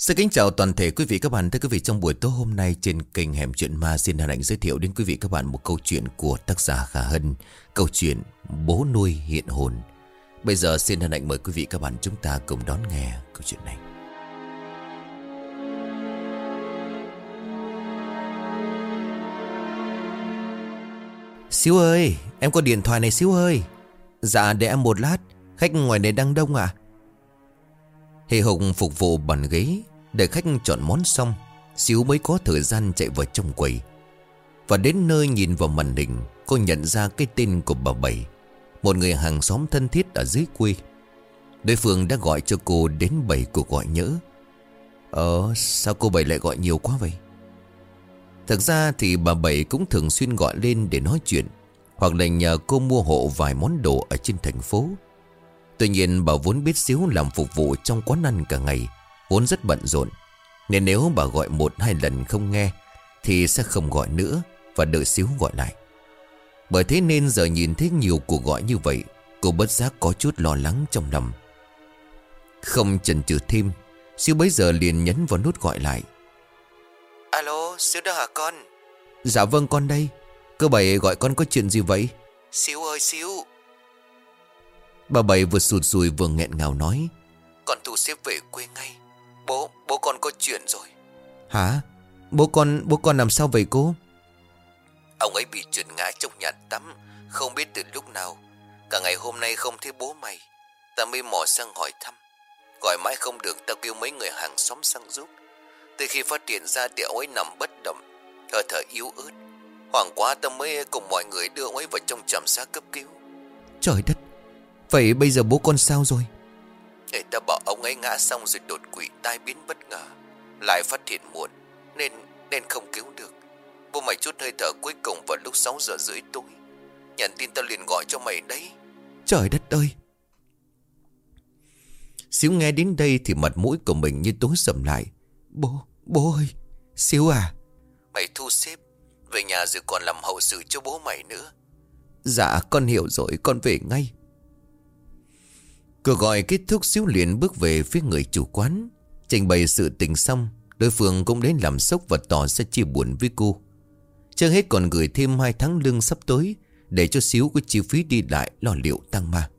Xin kính chào toàn thể quý vị các bạn. Thưa quý vị trong buổi tối hôm nay trên kênh Hẻm Chuyện Ma xin hân hạnh giới thiệu đến quý vị các bạn một câu chuyện của tác giả Khả Hân. Câu chuyện Bố nuôi hiện hồn. Bây giờ xin hân hạnh mời quý vị các bạn chúng ta cùng đón nghe câu chuyện này. Xíu ơi, em có điện thoại này Xíu ơi. Dạ để em một lát, khách ngoài này đang đông à? Hề Hùng phục vụ bàn ghế để khách chọn món xong, Xíu mới có thời gian chạy vào trong quầy. Và đến nơi nhìn vào màn hình, Cô nhận ra cái tên của bà Bảy, Một người hàng xóm thân thiết ở dưới quê. Đối phương đã gọi cho cô đến bảy cuộc gọi nhớ Ờ sao cô Bảy lại gọi nhiều quá vậy? Thực ra thì bà Bảy cũng thường xuyên gọi lên để nói chuyện, Hoặc là nhờ cô mua hộ vài món đồ ở trên thành phố. Tuy nhiên bà vốn biết xíu làm phục vụ trong quán ăn cả ngày Vốn rất bận rộn Nên nếu bà gọi một hai lần không nghe Thì sẽ không gọi nữa Và đợi xíu gọi lại. Bởi thế nên giờ nhìn thấy nhiều cuộc gọi như vậy Cô bất giác có chút lo lắng trong lòng. Không chần chừ thêm Xíu bấy giờ liền nhấn vào nút gọi lại. Alo Xíu đó hả con? Dạ vâng con đây Cơ bảy gọi con có chuyện gì vậy? Xíu ơi Xíu Bà Bảy vừa sụt sùi vừa nghẹn ngào nói. Con thu xếp về quê ngay Bố, bố con có chuyện rồi. Hả? Bố con, bố con làm sao vậy cô? Ông ấy bị trượt ngã trong nhà tắm Không biết từ lúc nào. Cả ngày hôm nay không thấy bố mày. Ta mới mò sang hỏi thăm. Gọi mãi không được ta kêu mấy người hàng xóm sang giúp. Từ khi phát hiện ra ông ấy nằm bất động Hơi thở yếu ớt. Hoảng quá ta mới cùng mọi người đưa ông ấy vào trong trạm xá cấp cứu. Trời đất! Vậy bây giờ bố con sao rồi Người ta bảo ông ấy ngã xong rồi đột quỵ tai biến bất ngờ. Lại phát hiện muộn Nên nên không cứu được. Bố mày chút hơi thở cuối cùng vào lúc 6 giờ rưỡi tối. Nhận tin tao liền gọi cho mày đấy. Trời đất ơi! Xíu nghe đến đây thì mặt mũi của mình như tối sầm lại. Bố, bố ơi! Xíu à! Mày thu xếp Về nhà rồi còn làm hậu sự cho bố mày nữa. Dạ con hiểu rồi con về ngay Cuộc gọi kết thúc xíu liền bước về phía người chủ quán. Trình bày sự tình xong, Đối phương cũng đến làm sốc và tỏ ra chia buồn với cô. Chưa hết còn gửi thêm hai tháng lương sắp tới, Để cho xíu có chi phí đi lại lo liệu tăng ma.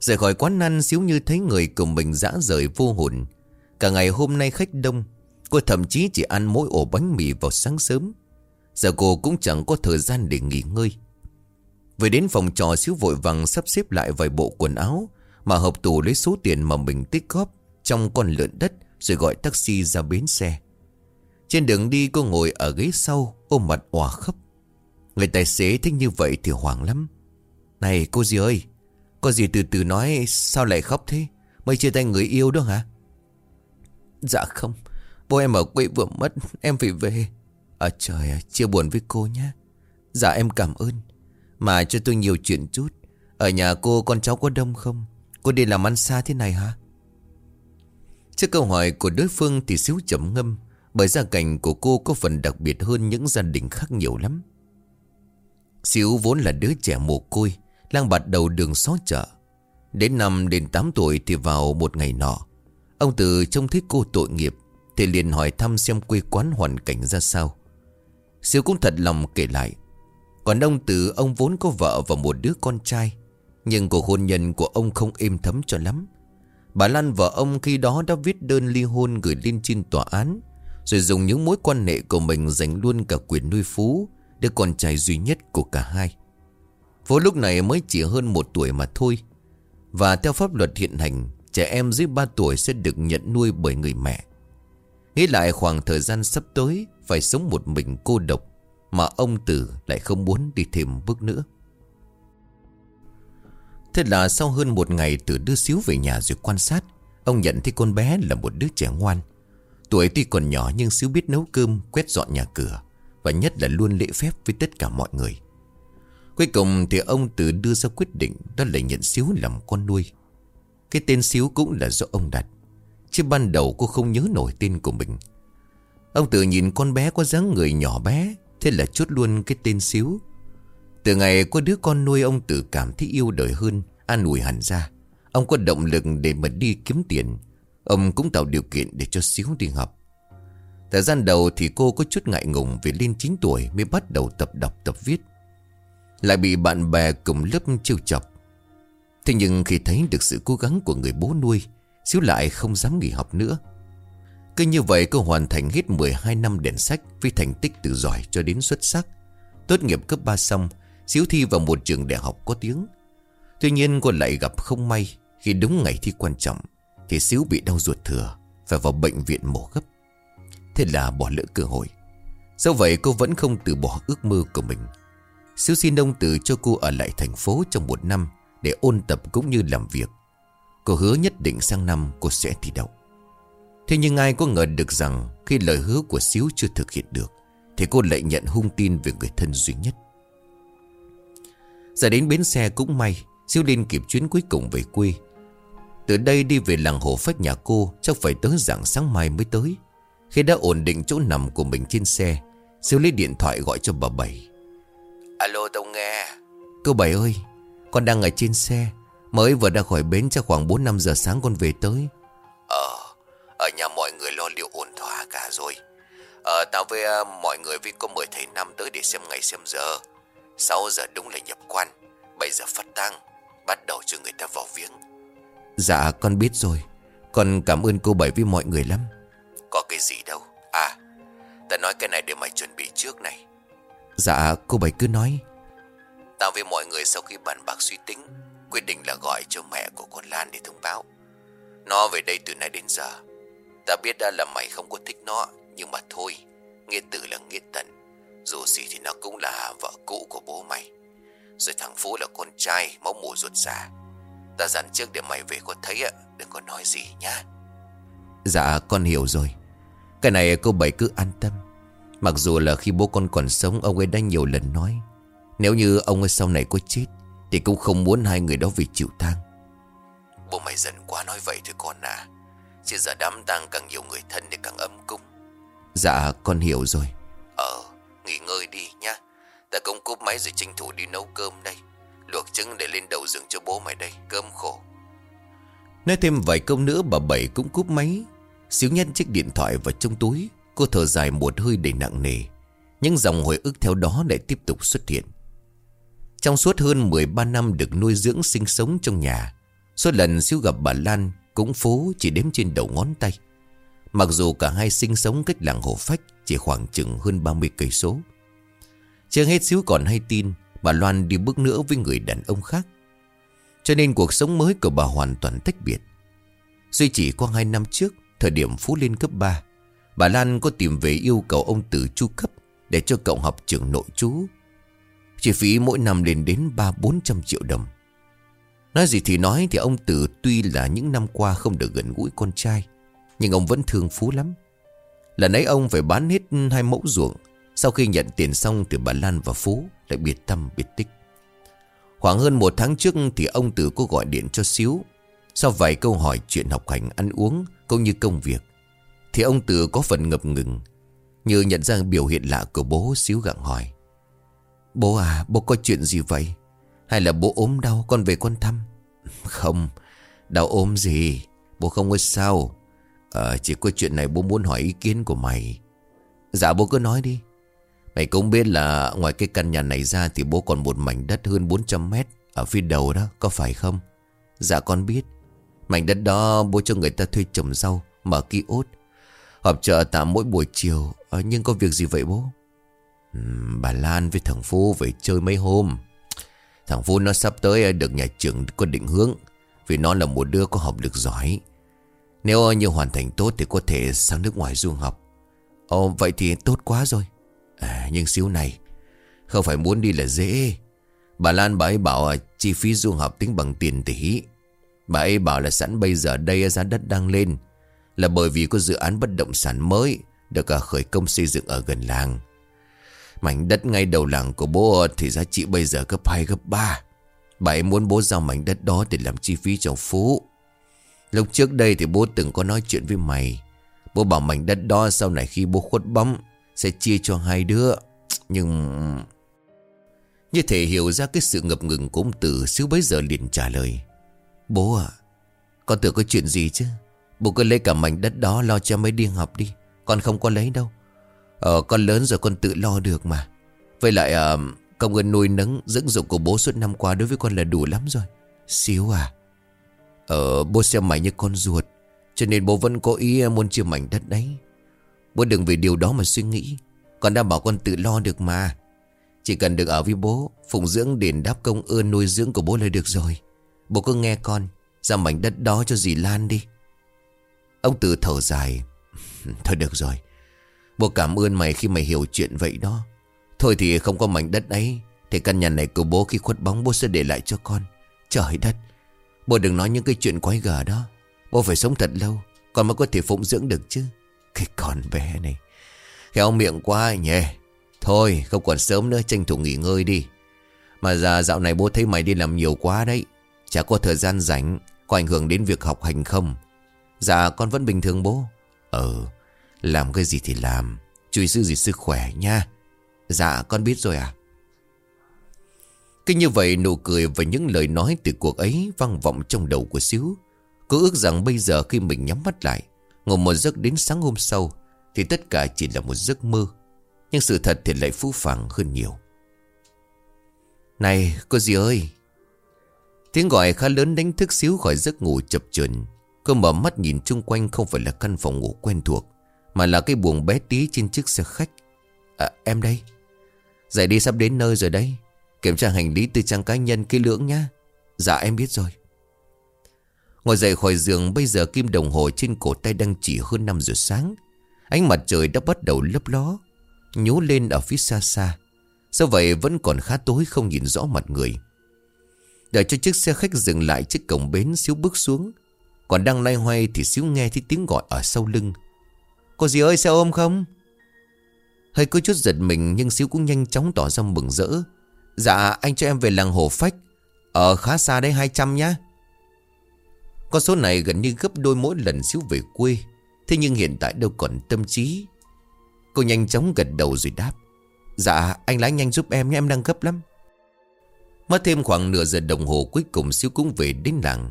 Rời khỏi quán ăn, xíu như thấy người cùng mình dã rời vô hồn. Cả ngày hôm nay khách đông, Cô thậm chí chỉ ăn mỗi ổ bánh mì vào sáng sớm. Giờ cô cũng chẳng có thời gian để nghỉ ngơi. Về đến phòng trò xíu vội vàng sắp xếp lại vài bộ quần áo mà hợp tù lấy số tiền mà mình tích góp Trong con lợn đất Rồi gọi taxi ra bến xe. Trên đường đi cô ngồi ở ghế sau, Ôm mặt òa khóc. Người tài xế thích như vậy thì hoảng lắm. Này cô gì ơi, Có gì từ từ nói sao lại khóc thế? Mới chia tay người yêu đó hả? Dạ không, Bố em ở quê vừa mất, Em phải về. À trời ơi chia buồn với cô nhé Dạ em cảm ơn. Mà cho tôi nhiều chuyện chút. Ở nhà cô con cháu có đông không? Cô đi làm ăn xa thế này hả? Trước câu hỏi của đối phương thì xíu chấm ngâm, Bởi gia cảnh của cô có phần đặc biệt hơn những gia đình khác nhiều lắm. Xíu vốn là đứa trẻ mồ côi, Lang bạt đầu đường xó chợ. Đến năm đến 8 tuổi thì vào một ngày nọ, Ông Từ trông thấy cô tội nghiệp, Thì liền hỏi thăm xem quê quán hoàn cảnh ra sao. Xíu cũng thật lòng kể lại, Còn ông Từ, ông vốn có vợ và một đứa con trai nhưng cuộc hôn nhân của ông không êm thấm cho lắm. Bà Lan vợ ông khi đó đã viết đơn ly hôn gửi lên trên tòa án, Rồi dùng những mối quan hệ của mình dành luôn cả quyền nuôi phú, Đứa con trai duy nhất của cả hai. Vô lúc này mới chỉ hơn một tuổi mà thôi. Và theo pháp luật hiện hành, Trẻ em dưới 3 tuổi sẽ được nhận nuôi bởi người mẹ. Nghĩ lại khoảng thời gian sắp tới, Phải sống một mình cô độc Mà ông Tử lại không muốn đi thêm bước nữa. Thế là sau hơn một ngày từ đưa xíu về nhà rồi quan sát, Ông nhận thấy con bé là một đứa trẻ ngoan. Tuổi tuy còn nhỏ nhưng xíu biết nấu cơm, Quét dọn nhà cửa Và nhất là luôn lễ phép với tất cả mọi người. Cuối cùng thì ông tự đưa ra quyết định Đó là nhận xíu làm con nuôi. Cái tên xíu cũng là do ông đặt, Chứ ban đầu cô không nhớ nổi tên của mình. Ông tự nhìn con bé có dáng người nhỏ bé, Thế là chốt luôn cái tên xíu từ ngày có đứa con nuôi ông tự cảm thấy yêu đời hơn, An ủi hẳn ra. Ông có động lực để mà đi kiếm tiền. Ông cũng tạo điều kiện để cho Xíu đi học. Thời gian đầu thì cô có chút ngại ngùng Vì lên 9 tuổi mới bắt đầu tập đọc, tập viết. Lại bị bạn bè cùng lớp trêu chọc. Thế nhưng khi thấy được sự cố gắng của người bố nuôi, Xíu lại không dám nghỉ học nữa. Cứ như vậy cô hoàn thành hết 12 năm đèn sách Với thành tích từ giỏi cho đến xuất sắc. Tốt nghiệp cấp 3 xong Xíu thi vào một trường đại học có tiếng. Tuy nhiên cô lại gặp không may, Khi đúng ngày thi quan trọng, Thì Xíu bị đau ruột thừa Phải vào bệnh viện mổ gấp. Thế là bỏ lỡ cơ hội. Do vậy cô vẫn không từ bỏ ước mơ của mình. Xíu xin ông từ cho cô ở lại thành phố trong một năm Để ôn tập cũng như làm việc. Cô hứa nhất định sang năm cô sẽ thi đậu. Thế nhưng ai có ngờ được rằng Khi lời hứa của Xíu chưa thực hiện được, Thì cô lại nhận hung tin về người thân duy nhất. Giờ đến bến xe cũng may Xíu Linh kịp chuyến cuối cùng về quê. Từ đây đi về làng hồ phách nhà cô Chắc phải tới dạng sáng mai mới tới. Khi đã ổn định chỗ nằm của mình trên xe Xíu lấy điện thoại gọi cho bà Bảy. Alo tao nghe. Cô Bảy ơi Con đang ở trên xe. Mới vừa ra khỏi bến chắc khoảng 4-5 giờ sáng con về tới. Ờ ở nhà mọi người lo liệu ổn thỏa cả rồi. Ờ tao với uh, mọi người với có mời thầy Năm tới để xem ngày xem giờ 6 giờ đúng là nhập quan 7 giờ phát tang Bắt đầu cho người ta vào viếng. Dạ con biết rồi. Con cảm ơn cô Bảy với mọi người lắm. Có cái gì đâu. À Ta nói cái này để mày chuẩn bị trước này. Dạ cô Bảy cứ nói. Tao với mọi người sau khi bàn bạc suy tính Quyết định là gọi cho mẹ của con Lan để thông báo. Nó về đây từ nay đến giờ. Ta biết đã là mày không có thích nó Nhưng mà thôi Nghĩa tử là nghĩa tận Dù gì thì nó cũng là vợ cũ của bố mày. Rồi thằng Phú là con trai Máu mù ruột già. Ta dặn trước để mày về có thấy ạ Đừng có nói gì nhá. Dạ con hiểu rồi. Cái này cô Bảy cứ an tâm. Mặc dù là khi bố con còn sống Ông ấy đã nhiều lần nói Nếu như ông ấy sau này có chết Thì cũng không muốn hai người đó vì chịu tang. Bố mày giận quá nói vậy thôi con à. Chứ giờ đám tang càng nhiều người thân thì càng ấm cúng Dạ con hiểu rồi. Ờ nghỉ ngơi đi nhá. Ta cũng cúp máy rồi tranh thủ đi nấu cơm đây. Luộc trứng để lên đầu giường cho bố mày đây, Cơm khổ. Nói thêm vài câu nữa, bà Bảy cũng cúp máy. Xíu nhét chiếc điện thoại vào trong túi. Cô thở dài một hơi đầy nặng nề. Những dòng hồi ức theo đó lại tiếp tục xuất hiện. Trong suốt hơn 13 năm được nuôi dưỡng sinh sống trong nhà Số lần xíu gặp bà Lan, cũng phố chỉ đếm trên đầu ngón tay. Mặc dù cả hai sinh sống cách làng Hồ Phách Chỉ khoảng chừng hơn 30 cây số. Chưa hết xíu còn hay tin Bà Loan đi bước nữa với người đàn ông khác. Cho nên cuộc sống mới của bà hoàn toàn tách biệt. Duy chỉ qua hai năm trước, Thời điểm Phú lên cấp 3 Bà Lan có tìm về yêu cầu ông Tử chu cấp Để cho cậu học trường nội trú Chi phí mỗi năm lên đến 3-400 triệu đồng. Nói gì thì nói thì ông Tử tuy là những năm qua không được gần gũi con trai nhưng ông vẫn thương Phú lắm. Lần ấy ông phải bán hết hai mẫu ruộng. Sau khi nhận tiền xong từ bà Lan và Phú, Lại biệt tâm, biệt tích. Khoảng hơn một tháng trước thì ông Tử có gọi điện cho Xíu. Sau vài câu hỏi chuyện học hành, ăn uống, Cũng như công việc, Thì ông Tử có phần ngập ngừng, Như nhận ra biểu hiện lạ của bố Xíu gặng hỏi. Bố à bố có chuyện gì vậy? Hay là bố ốm đau, con về con thăm? Không, Đau ốm gì? Bố không có sao. Ờ Chỉ có chuyện này bố muốn hỏi ý kiến của mày. Dạ bố cứ nói đi. Mày cũng biết là ngoài cái căn nhà này ra Thì bố còn một mảnh đất hơn 400 mét Ở phía đầu đó có phải không? Dạ con biết. Mảnh đất đó bố cho người ta thuê trồng rau Mở ký ốt Họp chợ tạm mỗi buổi chiều. Ờ, Nhưng có việc gì vậy bố? Bà Lan với thằng Phu về chơi mấy hôm. Thằng Phú nó sắp tới ờ, được nhà trường có định hướng Vì nó là một đứa có học được giỏi. Nếu như hoàn thành tốt thì có thể sang nước ngoài du học. Ồ vậy thì tốt quá rồi. À, Nhưng xíu này Không phải muốn đi là dễ. Bà Lan bà ấy bảo chi phí du học tính bằng tiền tỷ. Bà ấy bảo là sẵn bây giờ đây giá đất đang lên Là bởi vì có dự án bất động sản mới Được à, khởi công xây dựng ở gần làng. Mảnh đất ngay đầu làng của bố thì giá trị bây giờ gấp 2 gấp 3. Bà ấy muốn bố giao mảnh đất đó để làm chi phí cho Phú. Lúc trước đây thì bố từng có nói chuyện với mày. Bố bảo mảnh đất đó sau này khi bố khuất bóng sẽ chia cho hai đứa. Nhưng... Như thể hiểu ra cái sự ngập ngừng của ông Tử Xíu bấy giờ liền trả lời. Bố à Con tưởng có chuyện gì chứ? Bố cứ lấy cả mảnh đất đó lo cho mấy đi học đi. Con không có lấy đâu. Ờ con lớn rồi con tự lo được mà. Với lại à, công ơn nuôi nấng Dưỡng dục của bố suốt năm qua đối với con là đủ lắm rồi. Xíu à. Ờ bố xem mày như con ruột, Cho nên bố vẫn có ý muốn chia mảnh đất đấy. Bố đừng vì điều đó mà suy nghĩ, Con đã bảo con tự lo được mà. Chỉ cần được ở với bố, Phụng dưỡng đền đáp công ơn nuôi dưỡng của bố là được rồi. Bố cứ nghe con, Ra mảnh đất đó cho dì Lan đi. Ông Từ thở dài, Thôi được rồi. Bố cảm ơn mày khi mày hiểu chuyện vậy đó. Thôi thì không có mảnh đất ấy, Thì căn nhà này của bố khi khuất bóng bố sẽ để lại cho con. Trời đất! Bố đừng nói những cái chuyện quái gở đó. Bố phải sống thật lâu Con mới có thể phụng dưỡng được chứ. Cái con bé này. Khéo miệng quá nhỉ. Thôi, không còn sớm nữa, tranh thủ nghỉ ngơi đi. Mà già dạo này bố thấy mày đi làm nhiều quá đấy. Chả có thời gian rảnh, Có ảnh hưởng đến việc học hành không? Dạ con vẫn bình thường bố. Ừ Làm cái gì thì làm. Chú ý giữ gì sức khỏe nha. Dạ con biết rồi à cứ như vậy nụ cười và những lời nói từ cuộc ấy vang vọng trong đầu của Xíu. Cô ước rằng bây giờ khi mình nhắm mắt lại, Ngủ một giấc đến sáng hôm sau, Thì tất cả chỉ là một giấc mơ. Nhưng sự thật thì lại phũ phàng hơn nhiều. Này, cô dì ơi! Tiếng gọi khá lớn đánh thức Xíu khỏi giấc ngủ chập chờn. Cô mở mắt nhìn chung quanh không phải là căn phòng ngủ quen thuộc, Mà là cái buồng bé tí trên chiếc xe khách. À em đây. Giải đi, sắp đến nơi rồi đấy. Kiểm tra hành lý tư trang cá nhân kỹ lưỡng nhá. Dạ em biết rồi. Ngồi dậy khỏi giường, Bây giờ kim đồng hồ trên cổ tay đang chỉ hơn 5 giờ sáng. Ánh mặt trời đã bắt đầu lấp ló, Nhú lên ở phía xa xa. Sao vậy vẫn còn khá tối không nhìn rõ mặt người? Đợi cho chiếc xe khách dừng lại trước cổng bến, Xíu bước xuống. Còn đang lay hoay thì Xíu nghe thấy tiếng gọi ở sau lưng. Cô gì ơi, xe ôm không? Hơi có chút giật mình Nhưng Xíu cũng nhanh chóng tỏ ra mừng rỡ. Dạ anh cho em về làng Hồ Phách. Ở khá xa đấy 200 nhá. Con số này gần như gấp đôi mỗi lần Xíu về quê. Thế nhưng hiện tại đâu còn tâm trí. Cô nhanh chóng gật đầu rồi đáp. Dạ anh lái nhanh giúp em nhé, em đang gấp lắm. Mất thêm khoảng nửa giờ đồng hồ cuối cùng Xíu cũng về đến làng.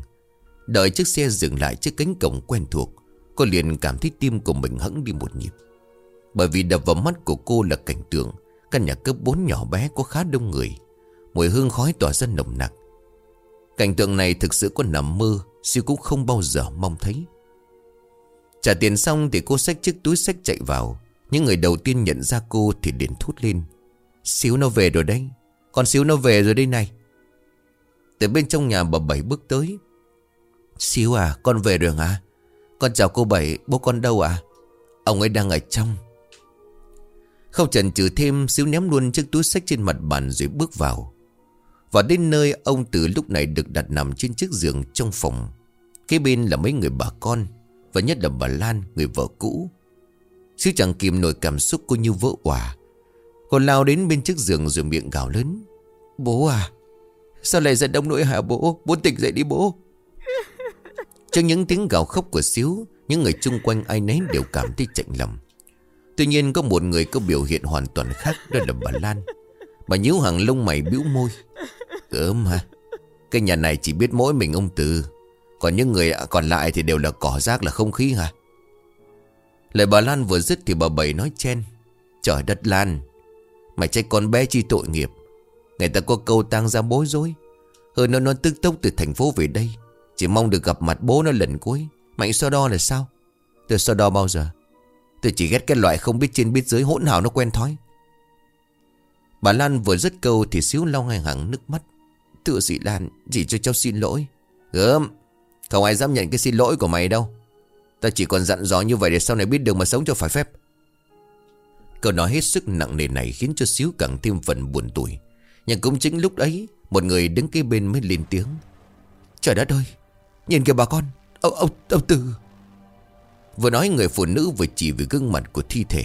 Đợi chiếc xe dừng lại trước cánh cổng quen thuộc, Cô liền cảm thấy tim của mình hững đi một nhịp. Bởi vì đập vào mắt của cô là cảnh tượng Căn nhà cấp 4 nhỏ bé có khá đông người. Mùi hương khói tỏa ra nồng nặc. Cảnh tượng này thực sự có nằm mơ Siêu cũng không bao giờ mong thấy. Trả tiền xong thì cô xách chiếc túi sách chạy vào. Những người đầu tiên nhận ra cô thì liền thút lên. Xíu nó về rồi đấy. Con xíu nó về rồi đây này. Từ bên trong nhà bà Bảy bước tới. Xíu à con về rồi hả? Con chào cô Bảy, bố con đâu à? Ông ấy đang ở trong khâu trần trừ thêm Xíu ném luôn chiếc túi sách trên mặt bàn rồi bước vào. Và đến nơi, ông từ lúc này được đặt nằm trên chiếc giường trong phòng. Kế bên là mấy người bà con, Và nhất là bà Lan, người vợ cũ. Xíu chẳng kìm nổi cảm xúc cô như vỡ quả. Cô lao đến bên chiếc giường rồi miệng gào lớn. Bố à Sao lại giận đông nỗi hả bố? Bố tỉnh dậy đi bố. Trước những tiếng gào khóc của Xíu, Những người chung quanh ai nấy đều cảm thấy chạnh lòng. Tuy nhiên có một người có biểu hiện hoàn toàn khác, Đó là bà Lan. Bà nhíu hàng lông mày bĩu môi. Cớm ha Cái nhà này chỉ biết mỗi mình ông Từ. Còn những người còn lại thì đều là cỏ rác, là không khí hả? Lời bà Lan vừa dứt thì bà Bảy nói chen. Trời đất Lan, Mày trách con bé chi tội nghiệp. Người ta có câu tang ra bối rối. Hơn nữa nó tức tốc từ thành phố về đây. Chỉ mong được gặp mặt bố nó lần cuối. Mạnh so đo là sao? Tôi so đo bao giờ? Tôi chỉ ghét cái loại không biết trên biết dưới hỗn hào nó quen thói. Bà Lan vừa dứt câu thì xíu lau ngay hàng nước mắt. Thưa chị Lan Chỉ cho cháu xin lỗi. Gớm Không ai dám nhận cái xin lỗi của mày đâu. Ta chỉ còn dặn dò như vậy để sau này biết đường mà sống cho phải phép. Câu nói hết sức nặng nề này khiến cho xíu càng thêm phần buồn tủi. Nhưng cũng chính lúc ấy Một người đứng kế bên mới lên tiếng. Trời đất ơi Nhìn kìa bà con. Ông, ông, ông Tư. Vừa nói người phụ nữ vừa chỉ về gương mặt của thi thể.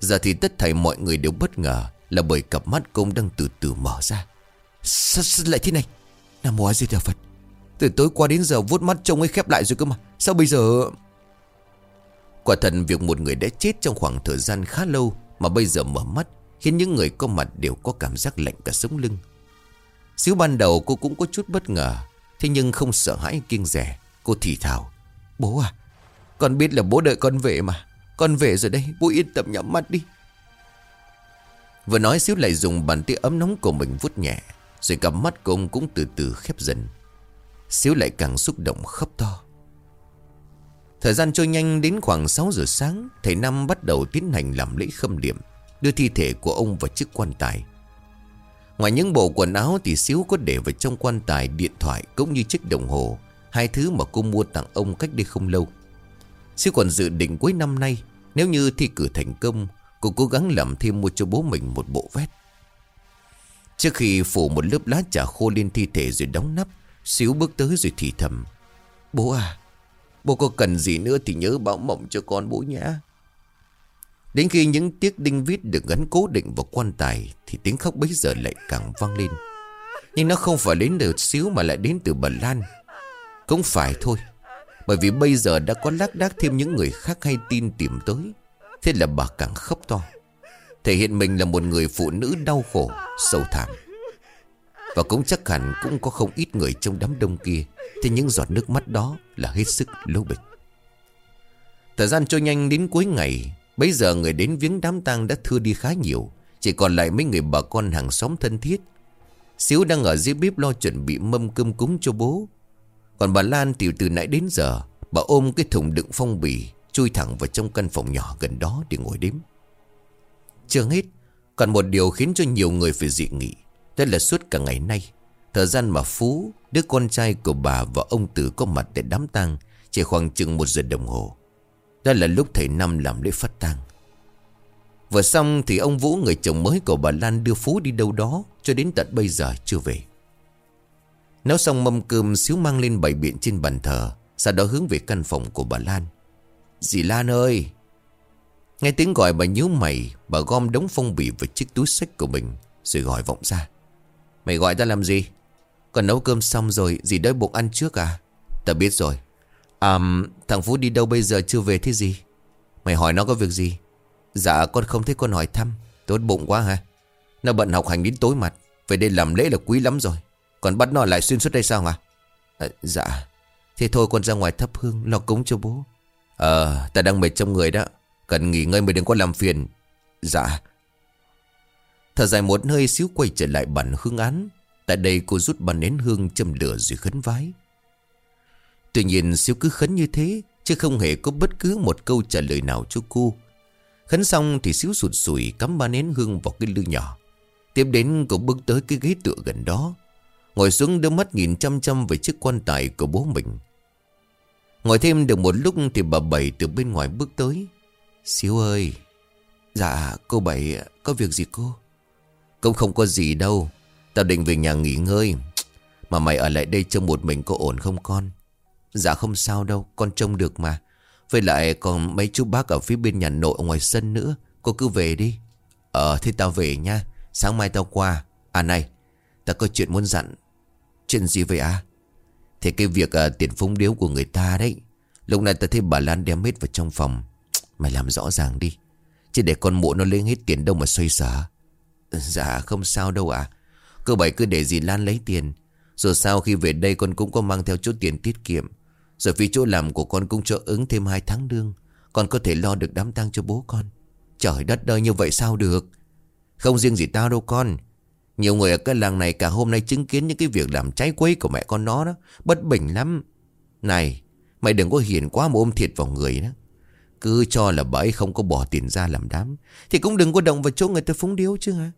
Giờ thì tất thảy mọi người đều bất ngờ Là bởi cặp mắt công đang từ từ mở ra. Sao, sao lại thế này? Nam Mô A Di Đà Phật. Từ tối qua đến giờ vuốt mắt trông ấy khép lại rồi cơ mà. Sao bây giờ? Quả thật việc một người đã chết trong khoảng thời gian khá lâu Mà bây giờ mở mắt Khiến những người có mặt đều có cảm giác lạnh cả sống lưng. Xíu ban đầu cô cũng có chút bất ngờ Thế nhưng không sợ hãi kiêng rẻ Cô thì thào Bố à con biết là bố đợi con về mà. Con về rồi đây, bố yên tâm nhắm mắt đi. Vừa nói xíu lại dùng bàn tay ấm nóng của mình vuốt nhẹ, Rồi cặp mắt của ông cũng từ từ khép dần. Xíu lại càng xúc động khóc to. Thời gian trôi nhanh đến khoảng 6 giờ sáng, Thầy Năm bắt đầu tiến hành làm lễ khâm điểm Đưa thi thể của ông vào chiếc quan tài. Ngoài những bộ quần áo thì Xíu có để vào trong quan tài điện thoại cũng như chiếc đồng hồ, Hai thứ mà cô mua tặng ông cách đây không lâu. Xíu còn dự định cuối năm nay, Nếu như thi cử thành công, Cô cố gắng làm thêm mua cho bố mình một bộ vest. Trước khi phủ một lớp lá trà khô lên thi thể rồi đóng nắp Xíu bước tới rồi thì thầm, Bố à Bố có cần gì nữa thì nhớ bảo mộng cho con bố nhé. Đến khi những tiếc đinh vít được gắn cố định vào quan tài Thì tiếng khóc bấy giờ lại càng vang lên. Nhưng nó không phải đến từ xíu mà lại đến từ bà Lan. Cũng phải thôi. Bởi vì bây giờ đã có lác đác thêm những người khác hay tin tìm tới. Thế là bà càng khóc to. Thể hiện mình là một người phụ nữ đau khổ, sâu thảm. Và cũng chắc hẳn cũng có không ít người trong đám đông kia. Thế những giọt nước mắt đó là hết sức lố bịch. Thời gian trôi nhanh đến cuối ngày. Bây giờ người đến viếng đám tang đã thưa đi khá nhiều. Chỉ còn lại mấy người bà con hàng xóm thân thiết. Xíu đang ở dưới bếp lo chuẩn bị mâm cơm cúng cho bố. Còn bà Lan thì từ nãy đến giờ, Bà ôm cái thùng đựng phong bì, Chui thẳng vào trong căn phòng nhỏ gần đó để ngồi đếm. Chưa hết, Còn một điều khiến cho nhiều người phải dị nghị, Đó là suốt cả ngày nay, Thời gian mà Phú, Đứa con trai của bà và ông Tử có mặt để đám tang Chỉ khoảng chừng một giờ đồng hồ. Đó là lúc thầy Năm làm lễ phát tang. Vừa xong thì ông Vũ, người chồng mới của bà Lan đưa Phú đi đâu đó Cho đến tận bây giờ chưa về. Nấu xong mâm cơm, xíu mang lên bày biện trên bàn thờ, Sau đó hướng về căn phòng của bà Lan. Dì Lan ơi! Nghe tiếng gọi, bà nhíu mày, Bà gom đống phong bì vào chiếc túi sách của mình, Rồi gọi vọng ra. Mày gọi ta làm gì? Còn nấu cơm xong rồi, Dì đói bụng ăn trước à? Ta biết rồi. À thằng Phú đi đâu bây giờ chưa về thế gì? Mày hỏi nó có việc gì? Dạ con không thấy con hỏi thăm. Tốt bụng quá hả Nó bận học hành đến tối mặt, Về đây làm lễ là quý lắm rồi. Còn bắt nó lại xuyên suốt đây sao hả? À, Dạ. Thế thôi con ra ngoài thắp hương Lo cúng cho bố. Ờ ta đang mệt trong người đó. Cần nghỉ ngơi mới đừng có làm phiền. Dạ. Thở dài một hơi xíu quay trở lại bàn hương án. Tại đây cô rút bàn nén hương châm lửa rồi khấn vái. Tuy nhiên xíu cứ khấn như thế Chứ không hề có bất cứ một câu trả lời nào cho cô. Khấn xong thì xíu sụt sùi cắm ba nén hương vào cái lư nhỏ. Tiếp đến cô bước tới cái ghế tựa gần đó. Ngồi xuống đưa mắt nhìn chăm chăm về chiếc quan tài của bố mình Ngồi thêm được một lúc thì bà Bảy từ bên ngoài bước tới. Xíu ơi. Dạ cô Bảy, có việc gì cô? Cũng không có gì đâu. Tao định về nhà nghỉ ngơi. Mà mày ở lại đây trông một mình có ổn không con? Dạ không sao đâu. Con trông được mà. Với lại còn mấy chú bác ở phía bên nhà nội ngoài sân nữa. Cô cứ về đi. Ờ thế tao về nha. Sáng mai tao qua. À này. Tao có chuyện muốn dặn. Chuyện gì vậy à? Thế cái việc à, tiền phúng điếu của người ta đấy Lúc này ta thấy bà Lan đem hết vào trong phòng. Mày làm rõ ràng đi. Chứ để con mụ nó lấy hết tiền đâu mà xoay sở. Dạ không sao đâu ạ. À. Cơ bảy cứ để dì Lan lấy tiền. Rồi sau khi về đây con cũng có mang theo chút tiền tiết kiệm. Rồi vì chỗ làm của con cũng cho ứng thêm 2 tháng lương. Con có thể lo được đám tang cho bố con. Trời đất đời như vậy sao được? Không riêng gì tao đâu con nhiều người ở cái làng này cả hôm nay chứng kiến những cái việc làm trái quấy của mẹ con nó đó. Bất bình lắm. Này, mày đừng có hiền quá mà ôm thiệt vào người đó. Cứ cho là bà ấy không có bỏ tiền ra làm đám. Thì cũng đừng có động vào chỗ người ta phúng điếu chứ hả?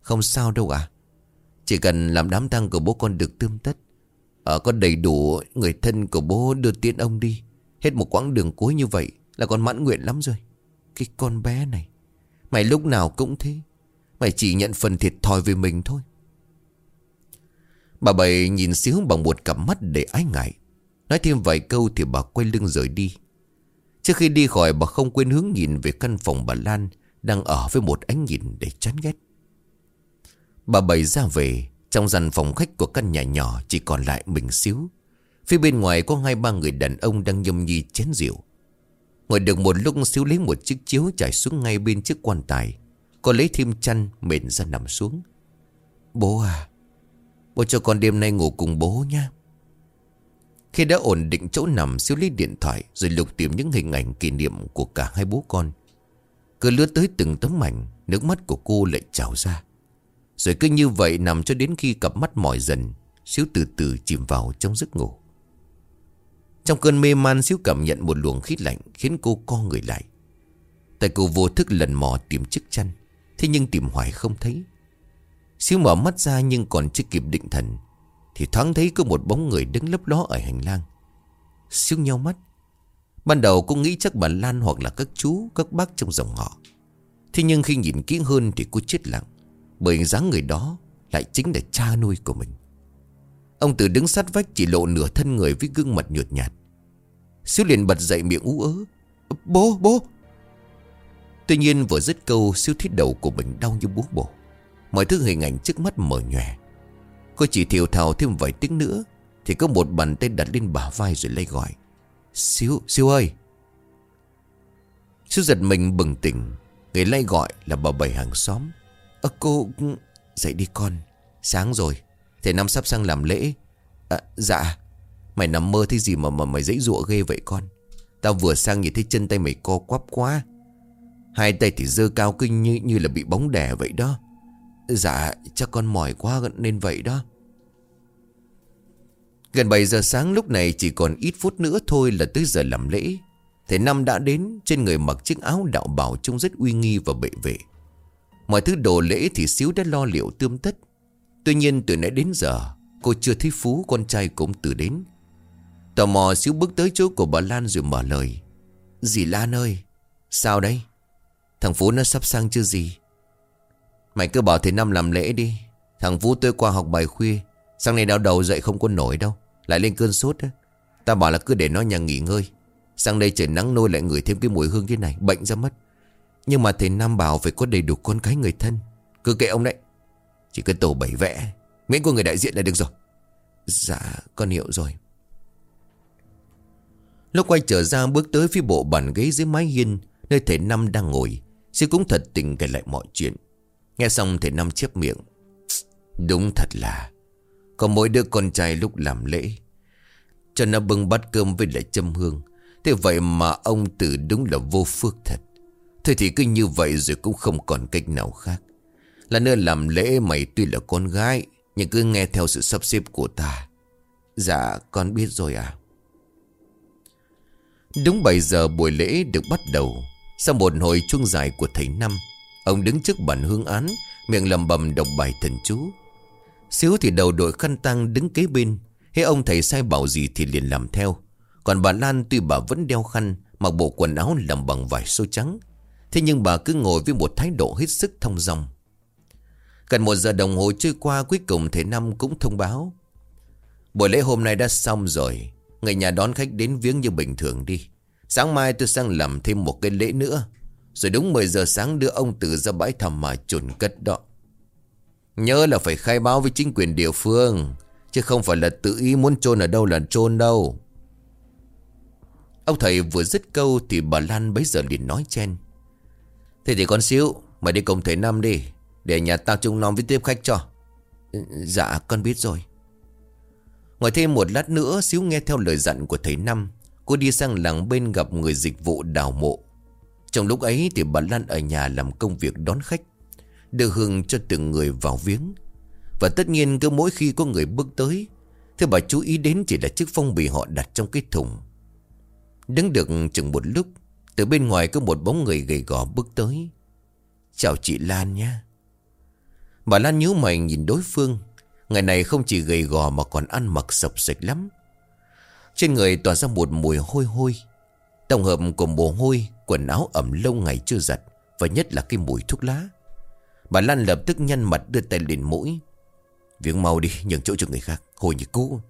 Không sao đâu à. Chỉ cần làm đám tang của bố con được tươm tất. Ở có đầy đủ người thân của bố đưa tiễn ông đi. Hết một quãng đường cuối như vậy là con mãn nguyện lắm rồi. Cái con bé này. Mày lúc nào cũng thế. Mày chỉ nhận phần thiệt thòi về mình thôi. Bà bảy nhìn xíu bằng một cặp mắt để ái ngại. Nói thêm vài câu thì bà quay lưng rời đi. Trước khi đi khỏi, bà không quên hướng nhìn về căn phòng bà Lan Đang ở với một ánh nhìn để chán ghét. Bà bảy ra về, Trong gian phòng khách của căn nhà nhỏ chỉ còn lại mình xíu. Phía bên ngoài có hai ba người đàn ông đang nhâm nhi chén rượu. Ngồi được một lúc, xíu lấy một chiếc chiếu trải xuống ngay bên chiếc quan tài con lấy thêm chăn mền ra nằm xuống. Bố à Bố cho con đêm nay ngủ cùng bố nha Khi đã ổn định chỗ nằm, Siêu lấy điện thoại Rồi lục tìm những hình ảnh kỷ niệm của cả hai bố con. Cứ lướt tới từng tấm ảnh, Nước mắt của cô lại trào ra. Rồi cứ như vậy nằm cho đến khi cặp mắt mỏi dần, Siêu từ từ chìm vào trong giấc ngủ. Trong cơn mê man, Siêu cảm nhận một luồng khí lạnh Khiến cô co người lại. Tại cô vô thức lần mò tìm chiếc chăn. Thế nhưng tìm hoài không thấy. Siêu mở mắt ra nhưng còn chưa kịp định thần, Thì thoáng thấy có một bóng người đứng lấp ló ở hành lang. Siêu nhau mắt. Ban đầu cô nghĩ chắc bà Lan hoặc là các chú, Các bác trong dòng họ. Thế nhưng khi nhìn kỹ hơn thì cô chết lặng, Bởi dáng người đó Lại chính là cha nuôi của mình. Ông Tử đứng sát vách chỉ lộ nửa thân người Với gương mặt nhợt nhạt. Siêu liền bật dậy miệng ú ớ. Bố bố Tuy nhiên vừa dứt câu Siêu thiết đầu của mình đau như búa bổ. Mọi thứ hình ảnh trước mắt mở nhòe. Cô chỉ thiều thào thêm vài tiếng nữa Thì có một bàn tay đặt lên bả vai rồi lấy gọi. Siêu, siêu ơi! Siêu giật mình bừng tỉnh Người lay gọi là bà bảy hàng xóm. Ơ cô Dậy đi con Sáng rồi. Thầy Năm sắp sang làm lễ. À, Dạ. Mày nằm mơ thấy gì mà mà mày dãy ruộng ghê vậy con? Tao vừa sang nhìn thấy chân tay mày co quắp quá. Hai tay thì dơ cao kinh như, như là bị bóng đè vậy đó. Dạ chắc con mỏi quá nên vậy đó. Gần 7 giờ sáng lúc này chỉ còn ít phút nữa thôi là tới giờ làm lễ. Thầy Năm đã đến trên người mặc chiếc áo đạo bào trông rất uy nghi và bệ vệ. Mọi thứ đồ lễ thì xíu đã lo liệu tươm tất. Tuy nhiên từ nãy đến giờ Cô chưa thấy Phú con trai cũng từ đến. Tò mò xíu bước tới chỗ của bà Lan rồi mở lời. Dì Lan ơi Sao đây? Thằng Phú nó sắp sang chưa gì? Mày cứ bảo thầy Năm làm lễ đi. Thằng Phú tôi qua học bài khuya Sáng nay đau đầu dậy không có nổi đâu. Lại lên cơn sốt á. Ta bảo là cứ để nó nhà nghỉ ngơi. Sang đây trời nắng nôi lại ngửi thêm cái mùi hương thế này, Bệnh ra mất. Nhưng mà thầy Nam bảo phải có đầy đủ con cái người thân. Cứ kệ ông đấy. Chỉ cần tổ bảy vẽ, Miễn của người đại diện là được rồi. Dạ con hiểu rồi. Lúc quay trở ra bước tới phía bộ bàn ghế dưới mái hiên, Nơi thầy Năm đang ngồi Sư cũng thật tình kể lại mọi chuyện. Nghe xong thầy Năm chép miệng. Đúng thật là, Có mỗi đứa con trai lúc làm lễ, Cho nó bưng bát cơm với lại châm hương. Thế vậy mà ông Tử đúng là vô phước thật. Thôi thì cứ như vậy rồi cũng không còn cách nào khác. Là nơi làm lễ mày tuy là con gái, Nhưng cứ nghe theo sự sắp xếp của ta. Dạ con biết rồi à. Đúng 7 giờ buổi lễ được bắt đầu. Sau một hồi chuông dài của thầy Năm, Ông đứng trước bàn hương án, Miệng lầm bầm đọc bài thần chú. Xíu thì đầu đội khăn tăng đứng kế bên Thế ông thầy sai bảo gì thì liền làm theo. Còn bà Lan tuy bà vẫn đeo khăn, Mặc bộ quần áo làm bằng vải sâu trắng. Thế nhưng bà cứ ngồi với một thái độ hết sức thông dong. Gần một giờ đồng hồ trôi qua, Cuối cùng thầy Năm cũng thông báo. Buổi lễ hôm nay đã xong rồi, Người nhà đón khách đến viếng như bình thường đi. Sáng mai tôi sang làm thêm một cái lễ nữa. Rồi đúng 10 giờ sáng đưa ông Tử ra bãi thầm mà chuẩn cất đó. Nhớ là phải khai báo với chính quyền địa phương, Chứ không phải là tự ý muốn chôn ở đâu là chôn đâu. Ông thầy vừa dứt câu Thì bà Lan bấy giờ liền nói chen. Thế thì con xíu, Mày đi cùng thầy Năm đi, Để nhà tao chung nom với tiếp khách cho. Dạ con biết rồi. Ngồi thêm một lát nữa, Xíu nghe theo lời dặn của thầy Năm. Cô đi sang làng bên gặp người dịch vụ đào mộ. Trong lúc ấy thì bà Lan ở nhà làm công việc đón khách, Đưa hương cho từng người vào viếng. Và tất nhiên cứ mỗi khi có người bước tới, Thì bà chú ý đến chỉ là chiếc phong bì họ đặt trong cái thùng. Đứng được chừng một lúc, Từ bên ngoài có một bóng người gầy gò bước tới. Chào chị Lan nha. Bà Lan nhíu mày nhìn đối phương. Ngày này không chỉ gầy gò mà còn ăn mặc sập sạch lắm. Trên người tỏa ra một mùi hôi hôi. Tổng hợp của mồ hôi, Quần áo ẩm lâu ngày chưa giặt, Và nhất là cái mùi thuốc lá. Bà Lan lập tức nhăn mặt đưa tay lên mũi. Viếng mau đi, nhường chỗ cho người khác, Hồi như cũ.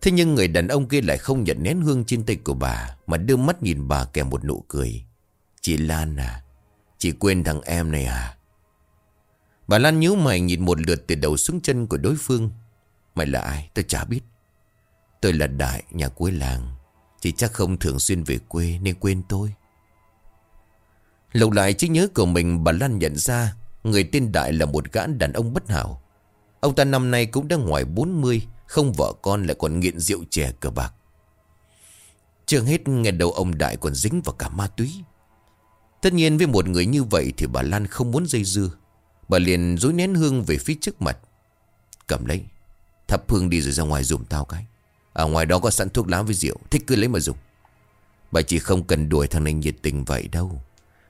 Thế nhưng người đàn ông kia lại không nhận nén hương trên tay của bà, Mà đưa mắt nhìn bà kèm một nụ cười. Chị Lan à Chị quên thằng em này à? Bà Lan nhíu mày nhìn một lượt từ đầu xuống chân của đối phương. Mày là ai? Tôi chả biết. Tôi là Đại nhà cuối làng. Chỉ chắc không thường xuyên về quê nên quên tôi. Lục lại trí nhớ của mình, bà Lan nhận ra Người tên Đại là một gã đàn ông bất hảo. Ông ta năm nay cũng đã ngoài 40 Không vợ con lại còn nghiện rượu chè cờ bạc. Chưa hết nghe đầu ông Đại còn dính vào cả ma túy. Tất nhiên với một người như vậy Thì bà Lan không muốn dây dưa. Bà liền dối nén hương về phía trước mặt. Cầm lấy, Thắp hương đi rồi ra ngoài dùm tao cái. Ở ngoài đó có sẵn thuốc lá với rượu Thích cứ lấy mà dùng. Bà chỉ không cần đuổi thằng này nhiệt tình vậy đâu.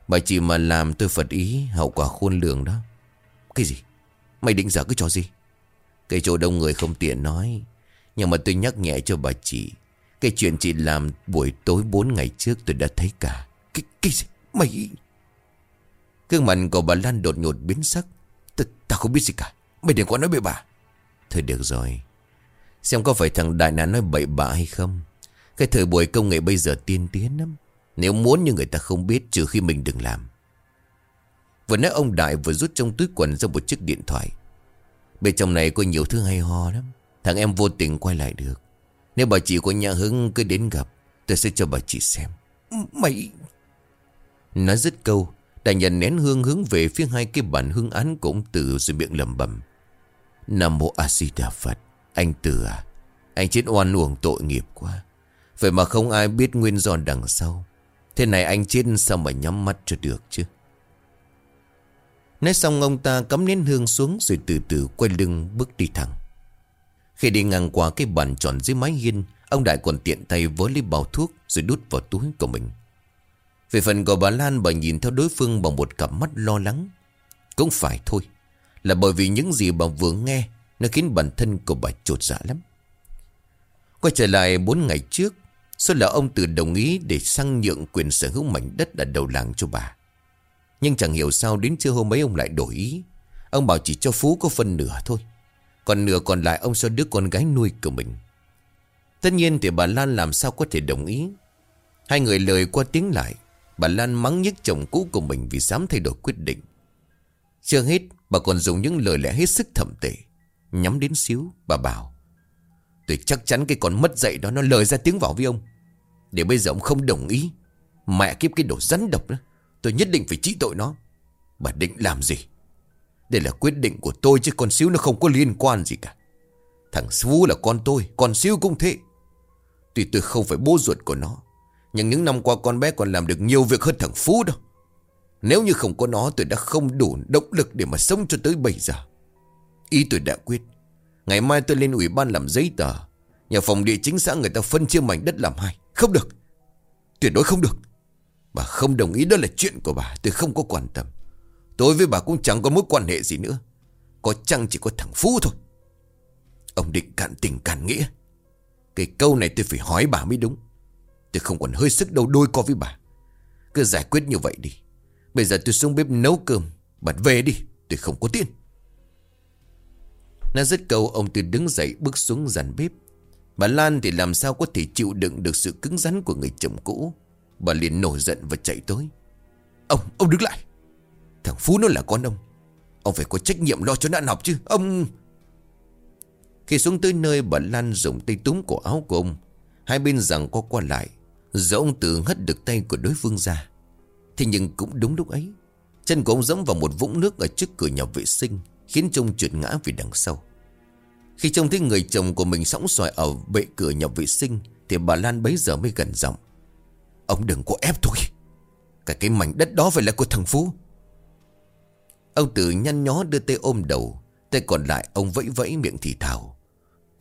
Bà chỉ mà làm tôi phật ý Hậu quả khôn lường đó. Cái gì? Mày định giả cái trò gì? Cái chỗ đông người không tiện nói Nhưng mà tôi nhắc nhẹ cho bà chị. Cái chuyện chị làm buổi tối 4 ngày trước tôi đã thấy cả. Cái, cái gì? Mày Cương mặt của bà Lan đột ngột biến sắc. Ta không biết gì cả. Mày đừng có nói bậy bạ Thôi được rồi. Xem có phải thằng Đại Nà nói bậy bạ hay không. Cái thời buổi công nghệ bây giờ tiên tiến lắm. Nếu muốn nhưng người ta không biết Trừ khi mình đừng làm. Vừa nói ông Đại vừa rút trong túi quần ra một chiếc điện thoại. Bên trong này có nhiều thứ hay ho lắm. Thằng em vô tình quay lại được. Nếu bà chị của nhà hứng cứ đến gặp Tôi sẽ cho bà chị xem. Mày Nói dứt câu Đại nhận nén hương hướng về phía hai cái bản hương án của ông Tử rồi miệng lầm bầm Nam mô A Di Đà Phật anh Tử à Anh chết oan uổng tội nghiệp quá. Vậy mà không ai biết nguyên do đằng sau. Thế này anh chết sao mà nhắm mắt cho được chứ? Nói xong ông ta cắm nén hương xuống Rồi từ từ quay lưng bước đi thẳng. Khi đi ngang qua cái bàn tròn dưới mái hiên, Ông Đại còn tiện tay với lấy bao thuốc Rồi đút vào túi của mình. Về phần của bà Lan, bà nhìn theo đối phương Bằng một cặp mắt lo lắng. Cũng phải thôi, Là bởi vì những gì bà vừa nghe nó khiến bản thân của bà trột dạ lắm. Quay trở lại 4 ngày trước Số là ông từ đồng ý để sang nhượng quyền sở hữu mảnh đất ở đầu làng cho bà. Nhưng chẳng hiểu sao đến trưa hôm ấy ông lại đổi ý. Ông bảo chỉ cho Phú có phần nửa thôi, Còn nửa còn lại ông cho đứa con gái nuôi của mình. Tất nhiên thì bà Lan làm sao có thể đồng ý. Hai người lời qua tiếng lại, Bà Lan mắng nhức chồng cũ của mình vì dám thay đổi quyết định. Chưa hết, bà còn dùng những lời lẽ hết sức thẩm tệ. Nhắm đến xíu, bà bảo. Tôi chắc chắn cái con mất dạy đó nó lời ra tiếng vào với ông. Để bây giờ ông không đồng ý, Mẹ kiếp cái đồ rắn độc đó, Tôi nhất định phải trị tội nó. Bà định làm gì? Đây là quyết định của tôi chứ con xíu nó không có liên quan gì cả. Thằng Phú là con tôi, Con xíu cũng thế. Tuy tôi không phải bố ruột của nó, Nhưng những năm qua con bé còn làm được nhiều việc hơn thằng Phú đâu Nếu như không có nó, tôi đã không đủ động lực để mà sống cho tới bây giờ. Ý tôi đã quyết. Ngày mai tôi lên ủy ban làm giấy tờ. Nhà phòng địa chính xã người ta phân chia mảnh đất làm hai. Không được. Tuyệt đối không được. Bà không đồng ý đó là chuyện của bà. Tôi không có quan tâm. Tôi với bà cũng chẳng có mối quan hệ gì nữa. Có chăng chỉ có thằng Phú thôi? Ông định cạn tình cạn nghĩa. Cái câu này tôi phải hỏi bà mới đúng. Tôi không còn hơi sức đâu đôi co với bà. Cứ giải quyết như vậy đi. Bây giờ tôi xuống bếp nấu cơm. Bà về đi. Tôi không có tiền. Nó dứt câu ông tư đứng dậy bước xuống dàn bếp. Bà Lan thì làm sao có thể chịu đựng được sự cứng rắn của người chồng cũ? Bà liền nổi giận và chạy tới. Ông, ông đứng lại. Thằng Phú nó là con ông. Ông phải có trách nhiệm lo cho nó ăn học chứ Ông. Khi xuống tới nơi bà Lan dùng tay túm cổ áo của ông. Hai bên rằng có qua lại Giờ ông Tư hất được tay của đối phương ra. Thế nhưng cũng đúng lúc ấy Chân của ông dẫm vào một vũng nước Ở trước cửa nhà vệ sinh. Khiến Trung trượt ngã về đằng sau. Khi trông thấy người chồng của mình sóng xoài Ở bệ cửa nhà vệ sinh Thì bà Lan bấy giờ mới gần giọng. Ông đừng có ép tôi. Cả cái mảnh đất đó phải là của thằng Phú. Ông Tử nhăn nhó đưa tay ôm đầu Tay còn lại ông vẫy vẫy miệng thì thào.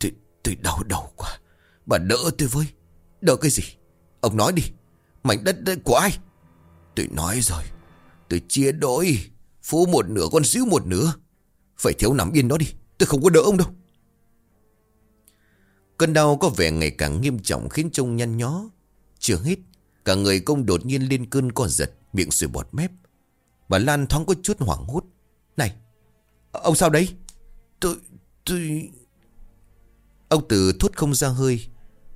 Tôi, tôi đau đầu quá. Bà đỡ tôi với. Đỡ cái gì? Ông nói đi. Mảnh đất đấy của ai? Tôi nói rồi. Tôi chia đôi. Phú một nửa con xíu một nửa. Phải thiếu nằm yên đó đi, Tôi không có đỡ ông đâu. Cơn đau có vẻ ngày càng nghiêm trọng khiến trông nhăn nhó. Chưa hết, Cả người công đột nhiên lên cơn co giật, Miệng sùi bọt mép. Bà Lan thoáng có chút hoảng hốt. Này, Ông sao đấy? Tôi Tôi Ông Từ thốt không ra hơi.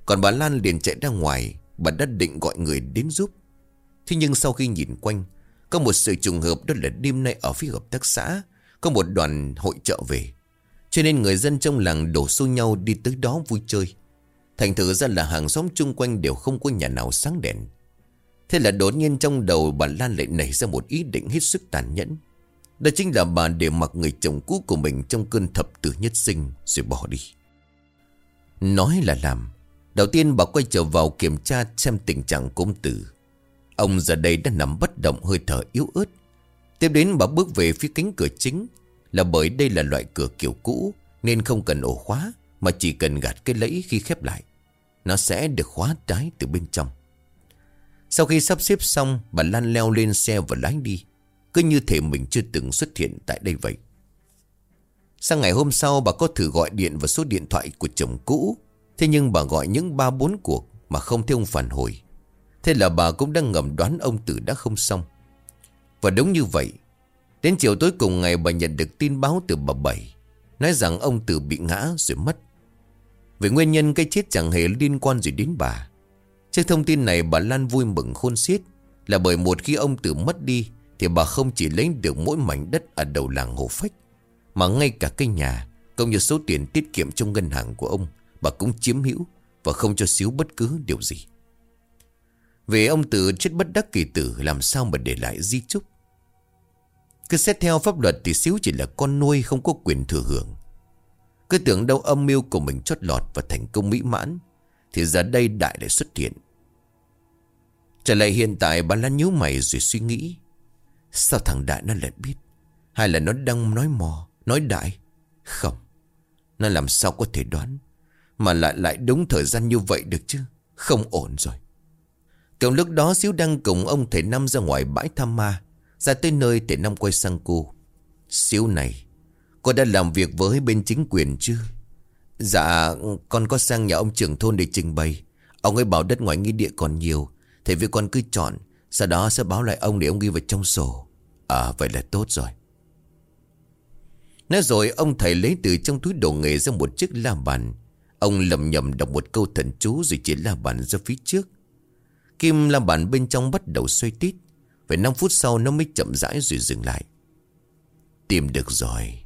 Còn bà Lan liền chạy ra ngoài. Bà đã định gọi người đến giúp. Thế nhưng sau khi nhìn quanh, Có một sự trùng hợp đó là đêm nay Ở phía hợp tác xã. Có một đoàn hội trợ về. Cho nên người dân trong làng đổ xô nhau đi tới đó vui chơi. Thành thử ra là hàng xóm chung quanh đều không có nhà nào sáng đèn. Thế là đột nhiên trong đầu bà Lan lại nảy ra một ý định hết sức tàn nhẫn. Đó chính là bà để mặc người chồng cũ của mình trong cơn thập tử nhất sinh rồi bỏ đi. Nói là làm, Đầu tiên bà quay trở vào kiểm tra xem tình trạng của ông Tử. Ông giờ đây đã nằm bất động, hơi thở yếu ớt. Tiếp đến bà bước về phía cánh cửa chính. Là bởi đây là loại cửa kiểu cũ, Nên không cần ổ khóa, Mà chỉ cần gạt cái lẫy khi khép lại. Nó sẽ được khóa trái từ bên trong. Sau khi sắp xếp xong, Bà Lan leo lên xe và lái đi. Cứ như thể mình chưa từng xuất hiện tại đây vậy. Sang ngày hôm sau, bà có thử gọi điện vào số điện thoại của chồng cũ. Thế nhưng bà gọi những ba bốn cuộc Mà không thấy ông phản hồi. Thế là bà cũng đang ngầm đoán ông Tử đã không xong. Và đúng như vậy. Đến chiều tối cùng ngày, bà nhận được tin báo từ bà Bảy, Nói rằng ông Tử bị ngã rồi mất. Về nguyên nhân cái chết chẳng hề liên quan gì đến bà. Trước thông tin này, bà Lan vui mừng khôn xiết, Là bởi một khi ông Tử mất đi, Thì bà không chỉ lấy được mỗi mảnh đất ở đầu làng Hồ Phách, Mà ngay cả cái nhà công như số tiền tiết kiệm trong ngân hàng của ông, Bà cũng chiếm hữu Và không cho xíu bất cứ điều gì. Về ông Tử chết bất đắc kỳ tử, Làm sao mà để lại di chúc? Cứ xét theo pháp luật Thì xíu chỉ là con nuôi, không có quyền thừa hưởng. Cứ tưởng đâu âm mưu của mình chót lọt Và thành công mỹ mãn, Thì giờ đây đại lại xuất hiện. Trở lại hiện tại, bà Lan nhíu mày rồi suy nghĩ. Sao thằng Đại nó lại biết? Hay là nó đang nói mò, Nói đại? Không, Nó làm sao có thể đoán Mà lại lại đúng thời gian như vậy được chứ? Không ổn rồi. Cùng lúc đó Xíu đang cùng ông thầy Năm ra ngoài bãi tham ma ra tới nơi tệ Năm quay sang cô. Xíu này, Cô đã làm việc với bên chính quyền chưa Dạ con có sang nhà ông trưởng thôn để trình bày. Ông ấy bảo đất ngoài nghi địa còn nhiều Thế việc con cứ chọn, Sau đó sẽ báo lại ông để ông ghi vào trong sổ. À vậy là tốt rồi. Nói rồi, ông thầy lấy từ trong túi đồ nghề ra một chiếc la bàn. Ông lầm nhầm đọc một câu thần chú rồi chỉ la bàn ra phía trước. Kim la bàn bên trong bắt đầu xoay tít. Phải 5 phút sau nó mới chậm rãi rồi dừng lại. Tìm được rồi.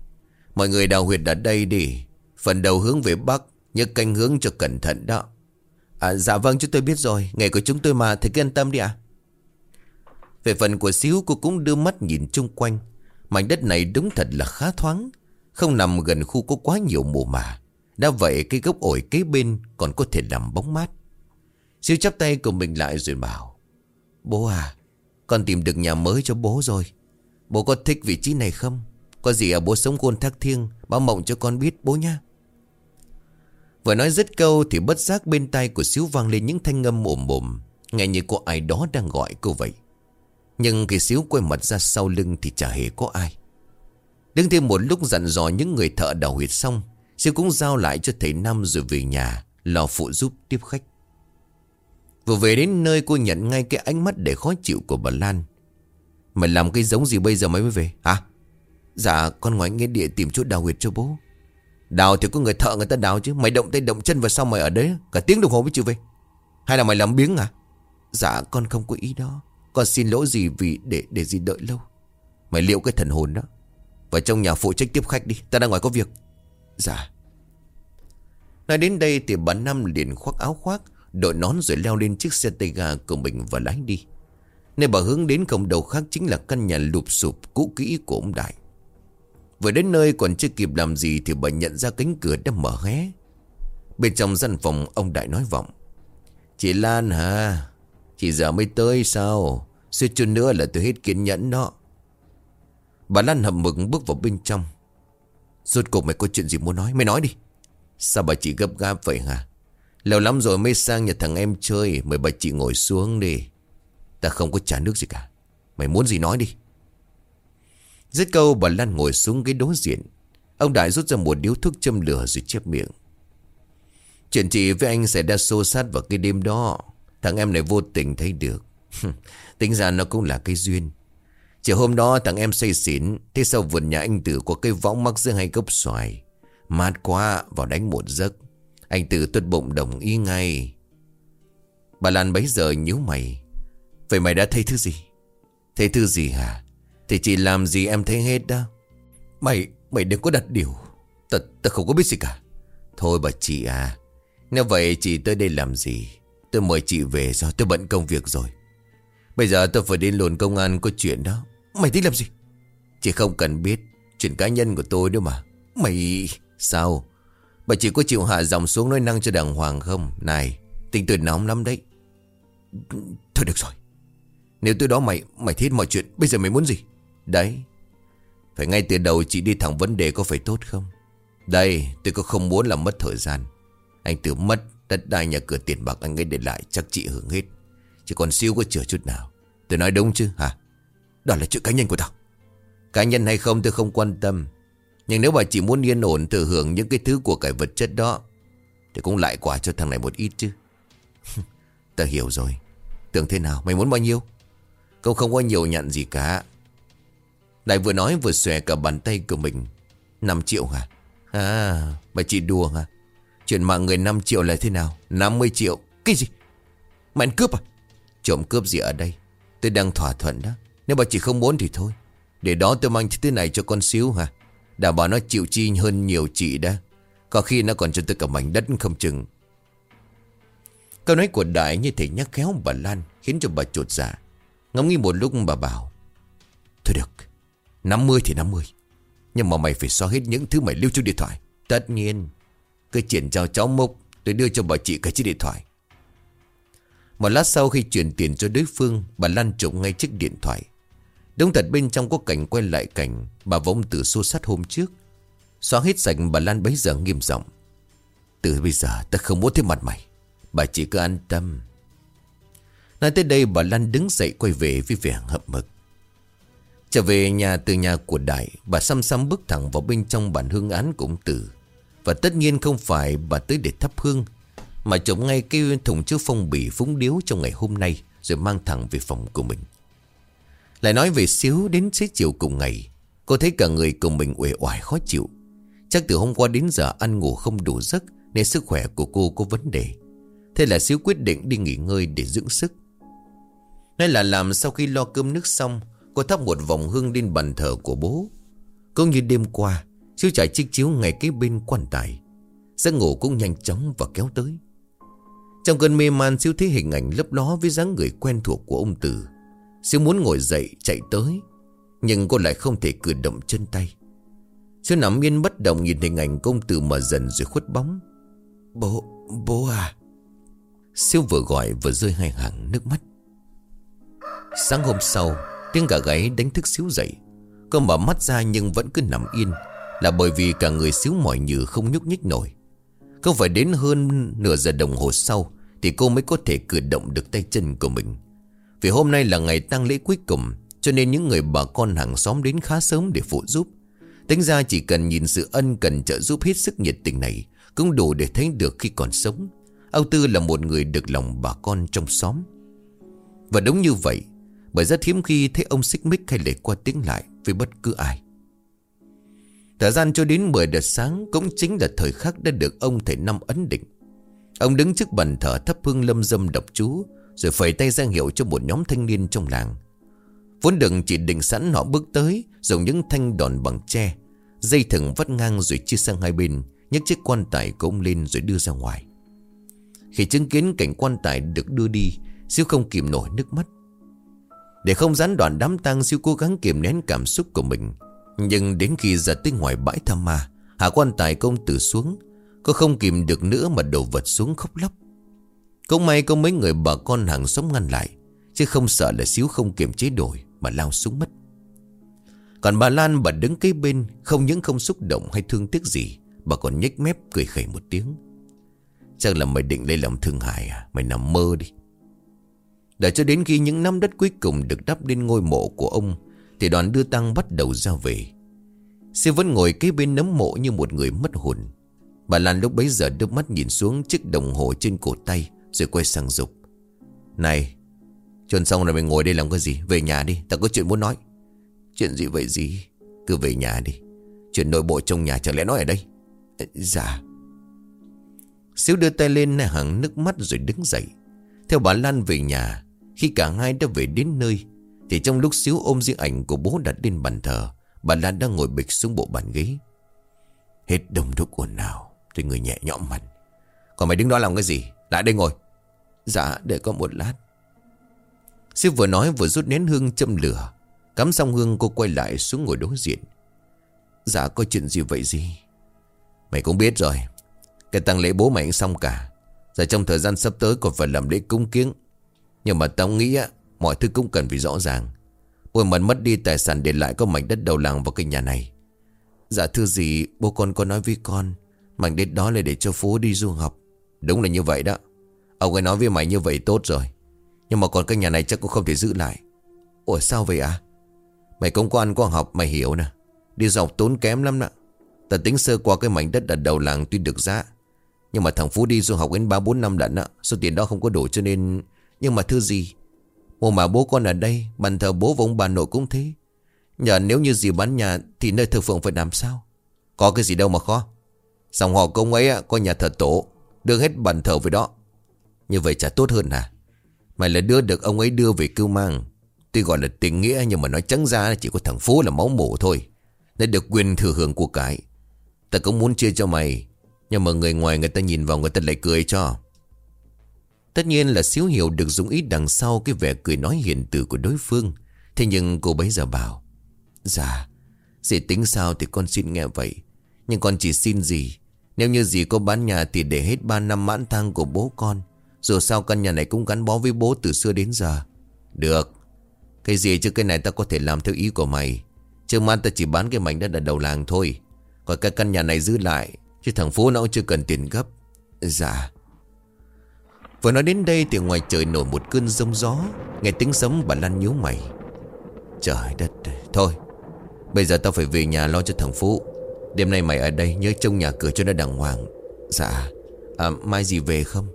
Mọi người đào huyệt ở đây đi. Phần đầu hướng về Bắc Nhớ canh hướng cho cẩn thận đó. À dạ vâng chúng tôi biết rồi. Ngày của chúng tôi mà, thầy cứ yên tâm đi ạ. Về phần của xíu, cô cũng đưa mắt nhìn chung quanh. Mảnh đất này đúng thật là khá thoáng. Không nằm gần khu có quá nhiều mùa mà Đã vậy, cái gốc ổi kế bên Còn có thể làm bóng mát. Siêu chắp tay của mình lại rồi bảo, Bố à con tìm được nhà mới cho bố rồi. Bố có thích vị trí này không? Có gì à bố sống khôn thác thiêng, Báo mộng cho con biết bố nha Vừa nói dứt câu thì bất giác bên tai của Xíu vang lên những thanh âm ồm ồm. Nghe như có ai đó đang gọi cô vậy. Nhưng khi Xíu quay mặt ra sau lưng thì chả hề có ai. Đứng thêm một lúc dặn dò những người thợ đào huyệt xong, Xíu cũng giao lại cho thầy Năm rồi về nhà Lò phụ giúp tiếp khách. Vừa về đến nơi cô nhận ngay cái ánh mắt để khó chịu của bà Lan. Mày làm cái giống gì bây giờ mới mới về, hả? Dạ con ngoài nghe địa tìm chút đào huyệt cho bố. Đào thì có người thợ người ta đào chứ, Mày động tay động chân vào sao mày ở đấy, Cả tiếng đồng hồ mới chịu về. Hay là mày làm biếng à? Dạ con không có ý đó. Con xin lỗi gì vì để để gì đợi lâu. Mày liệu cái thần hồn đó. Vào trong nhà phụ trách tiếp khách đi, Ta đang ngoài có việc. Dạ. Nói đến đây thì bà Năm liền khoác áo khoác Đội nón rồi leo lên chiếc xe tay ga của mình và lái đi. Nơi bà hướng đến không đầu khác chính là căn nhà lụp sụp cũ kỹ của ông Đại. Vừa đến nơi còn chưa kịp làm gì Thì bà nhận ra cánh cửa đã mở hé. Bên trong gian phòng, ông Đại nói vọng, Chị Lan hả? Chị giờ mới tới sao? Suýt chút nữa là tôi hết kiên nhẫn đó. Bà Lan hầm mực bước vào bên trong. Rốt cuộc mày có chuyện gì muốn nói? Mày nói đi. Sao bà chị gấp gáp vậy hả? Lâu lắm rồi mới sang nhà thằng em chơi. Mời bà chị ngồi xuống đi. Ta không có trả nước gì cả. Mày muốn gì nói đi. Dứt câu, bà Lan ngồi xuống cái đối diện. Ông Đại rút ra một điếu thuốc châm lửa rồi chép miệng. Chuyện chị với anh sẽ ra xô sát vào cái đêm đó. Thằng em này vô tình thấy được. Tính ra nó cũng là cái duyên. Chiều hôm đó thằng em say xỉn, Thế sau vườn nhà anh Tử có cây võng mắc giữa hai gốc xoài. Mát quá, vào đánh một giấc. Anh tự tuất bụng đồng ý ngay. Bà Lan bấy giờ nhíu mày. Vậy mày đã thấy thứ gì? Thấy thứ gì hả? Thì chị làm gì em thấy hết đó? Mày, mày đừng có đặt điều. Tật ta không có biết gì cả. Thôi bà chị à. Nếu vậy chị tới đây làm gì? Tôi mời chị về do tôi bận công việc rồi. Bây giờ tôi phải đến lồn công an có chuyện đó. Mày thích làm gì? Chị không cần biết. Chuyện cá nhân của tôi đâu mà. Mày Sao? Bà chỉ có chịu hạ dòng xuống nói năng cho đàng hoàng không? Này, Tình tôi nóng lắm đấy. Thôi được rồi. Nếu tôi đó mày Mày thiết mọi chuyện, Bây giờ mày muốn gì? Đấy. Phải ngay từ đầu chị đi thẳng vấn đề có phải tốt không? Đây, tôi có không muốn làm mất thời gian. Anh tự mất, Đất đai nhà cửa tiền bạc anh ấy để lại, Chắc chị hưởng hết. Chỉ còn siêu có chữa chút nào. Tôi nói đúng chứ, hả? Đó là chuyện cá nhân của tao. Cá nhân hay không tôi không quan tâm. Nhưng nếu bà chỉ muốn yên ổn thừa hưởng những cái thứ của cải vật chất đó, Thì cũng lại quả cho thằng này một ít chứ. Ta hiểu rồi. Tưởng thế nào? Mày muốn bao nhiêu? Cậu không có nhiều nhận gì cả. Đại vừa nói vừa xòe cả bàn tay của mình. 5 triệu hả? À bà chị đùa hả? Chuyện mạng người 5 triệu là thế nào? 50 triệu. Cái gì? Mày ăn cướp à? Trộm cướp gì ở đây? Tôi đang thỏa thuận đó. Nếu bà chị không muốn thì thôi. Để đó tôi mang thứ này cho con xíu hả? Đảm bảo nó chịu chi hơn nhiều chị đã Có khi nó còn cho tôi cả mảnh đất không chừng. Câu nói của Đại như thể nhắc khéo bà Lan, Khiến cho bà chuột dạ. Ngắm nghĩ một lúc bà bảo, Thôi được 50 thì 50 Nhưng mà mày phải xóa hết những thứ mày lưu trong điện thoại. Tất nhiên, Cứ chuyển cho cháu mộc, Tôi đưa cho bà chị cái chiếc điện thoại. Một lát sau khi chuyển tiền cho đối phương, Bà Lan trộm ngay chiếc điện thoại. Đúng thật bên trong có cảnh quay lại cảnh Bà vong từ xô sát hôm trước. Xóa hết sạch bà Lan bấy giờ nghiêm giọng. Từ bây giờ ta không muốn thấy mặt mày. Bà chỉ cứ an tâm. Nói tới đây bà Lan đứng dậy quay về với vẻ hậm mực. Trở về nhà từ nhà của Đại, Bà xăm xăm bước thẳng vào bên trong bản hương án của ông Tử. Và tất nhiên không phải bà tới để thắp hương, Mà chống ngay cái thùng chứa phong bì phúng điếu trong ngày hôm nay, Rồi mang thẳng về phòng của mình. Lại nói về xíu đến xế chiều cùng ngày, Cô thấy cả người cùng mình uể oải khó chịu. Chắc từ hôm qua đến giờ ăn ngủ không đủ giấc Nên sức khỏe của cô có vấn đề. Thế là xíu quyết định đi nghỉ ngơi để dưỡng sức. Nói là làm sau khi lo cơm nước xong, Cô thắp một vòng hương lên bàn thờ của bố. Cũng như đêm qua, Xíu trải chiếc chiếu ngay kế bên quan tài. Giấc ngủ cũng nhanh chóng và kéo tới. Trong cơn mê man, Xíu thấy hình ảnh lấp ló với dáng người quen thuộc của ông Tử Xíu muốn ngồi dậy chạy tới Nhưng cô lại không thể cử động chân tay. Xíu nằm yên bất động nhìn hình ảnh công tử mở dần rồi khuất bóng. Bố, bố à? Siêu vừa gọi vừa rơi hai hàng nước mắt. Sáng hôm sau Tiếng gà gáy đánh thức xíu dậy. Cô mở mắt ra nhưng vẫn cứ nằm yên Là bởi vì cả người xíu mỏi nhừ không nhúc nhích nổi. Không phải đến hơn nửa giờ đồng hồ sau Thì cô mới có thể cử động được tay chân của mình. Vì hôm nay là ngày tang lễ cuối cùng, Cho nên những người bà con hàng xóm đến khá sớm để phụ giúp. Tính ra chỉ cần nhìn sự ân cần trợ giúp hết sức nhiệt tình này, Cũng đủ để thấy được khi còn sống. Âu Tư là một người được lòng bà con trong xóm. Và đúng như vậy, Bởi rất hiếm khi thấy ông xích mích hay lệ qua tiếng lại với bất cứ ai. Thời gian cho đến 10 giờ sáng cũng chính là thời khắc đã được ông thầy Năm ấn định. Ông đứng trước bàn thờ thắp hương lâm dâm độc chú rồi phẩy tay ra hiệu cho một nhóm thanh niên trong làng. Vốn đừng chỉ định sẵn họ bước tới, Dùng những thanh đòn bằng tre, Dây thừng vắt ngang rồi chia sang hai bên nhấc chiếc quan tài của ông lên rồi đưa ra ngoài. Khi chứng kiến cảnh quan tài được đưa đi, Siêu không kìm nổi nước mắt. Để không gián đoạn đám tang, Siêu cố gắng kiềm nén cảm xúc của mình. Nhưng đến khi ra tới ngoài bãi tham ma, Hạ quan tài công tử xuống Cô không kìm được nữa mà đổ vật xuống khóc lóc. Cũng may có mấy người bà con hàng xóm ngăn lại, Chứ không sợ là xíu không kiềm chế đổi Mà lao xuống mất. Còn bà Lan bà đứng kế bên, Không những không xúc động hay thương tiếc gì, Bà còn nhếch mép cười khẩy một tiếng. Chắc là mày định lấy lòng thương hại à? Mày nằm mơ đi. Đợi cho đến khi những năm đất cuối cùng Được đắp lên ngôi mộ của ông, Thì đoàn đưa tăng bắt đầu ra về. Sư vẫn ngồi kế bên nấm mộ Như một người mất hồn. Bà Lan lúc bấy giờ đưa mắt nhìn xuống Chiếc đồng hồ trên cổ tay rồi quay sang dục. Này Chôn xong rồi mày ngồi đây làm cái gì? Về nhà đi ta có chuyện muốn nói. Chuyện gì vậy gì? Cứ về nhà đi. Chuyện nội bộ trong nhà chẳng lẽ nói ở đây? Dạ. Xíu đưa tay lên hàng nước mắt rồi đứng dậy. Theo bà Lan về nhà, Khi cả hai đã về đến nơi, Thì trong lúc Xíu ôm riêng ảnh của bố đặt lên bàn thờ, Bà Lan đang ngồi bịch xuống bộ bàn ghế. Hết đông đúc ồn nào, Thì người nhẹ nhõm mặt. Còn mày đứng đó làm cái gì? Lại đây ngồi. Dạ để có một lát. Sư vừa nói vừa rút nén hương châm lửa. Cắm xong hương cô quay lại xuống ngồi đối diện. Dạ có chuyện gì vậy gì? Mày cũng biết rồi. Cái tang lễ bố mày xong cả. Giờ trong thời gian sắp tới còn phải làm lễ cúng kiếng. Nhưng mà tao nghĩ á, Mọi thứ cũng cần phải rõ ràng. Bố mình mất đi tài sản để lại có mảnh đất đầu làng vào cái nhà này. Dạ thưa gì, Bố con có nói với con, Mảnh đất đó là để cho Phú đi du học. Đúng là như vậy đó. Ông ấy nói với mày như vậy tốt rồi. Nhưng mà còn cái nhà này chắc cũng không thể giữ lại. Ủa, sao vậy à Mày cũng có ăn, có học, mày hiểu nè. Đi dọc tốn kém lắm nè. Ta tính sơ qua cái mảnh đất ở đầu làng tuy được giá, Nhưng mà thằng Phú đi du học đến 3-4 năm lận á, Số tiền đó không có đủ cho nên Nhưng mà thưa gì? Mùa mà bố con ở đây, Bàn thờ bố và ông bà nội cũng thế. Nhờ nếu như gì bán nhà Thì nơi thờ phượng phải làm sao? Có cái gì đâu mà khó. Dòng họ công ấy có nhà thờ tổ, Đưa hết bàn thờ với đó. Như vậy chả tốt hơn à Mày là đưa được ông ấy đưa về cưu mang. Tuy gọi là tình nghĩa Nhưng mà nói trắng ra chỉ có thằng Phú là máu mủ thôi. Để được quyền thừa hưởng của cái. Ta cũng muốn chia cho mày. Nhưng mà người ngoài người ta nhìn vào người ta lại cười cho. Tất nhiên là xíu hiểu được dũng ý đằng sau Cái vẻ cười nói hiền từ của đối phương. Thế nhưng cô bấy giờ bảo Dạ Dì tính sao thì con xin nghe vậy. Nhưng con chỉ xin gì? Nếu như dì có bán nhà thì để hết 3 năm mãn thang của bố con. Dù sao căn nhà này cũng gắn bó với bố từ xưa đến giờ. Được. Cái gì chứ? Cái này ta có thể làm theo ý của mày. Trước mắt ta chỉ bán cái mảnh đất ở đầu làng thôi. Còn cái căn nhà này giữ lại Chứ thằng Phú nó cũng chưa cần tiền gấp. Dạ. Vừa nói đến đây thì ngoài trời nổi một cơn rông gió Nghe tiếng sấm bà Lan nhíu mày. Trời đất Thôi. Bây giờ tao phải về nhà lo cho thằng Phú. Đêm nay mày ở đây nhớ trông nhà cửa cho nó đàng hoàng. Dạ. À, Mai gì về không?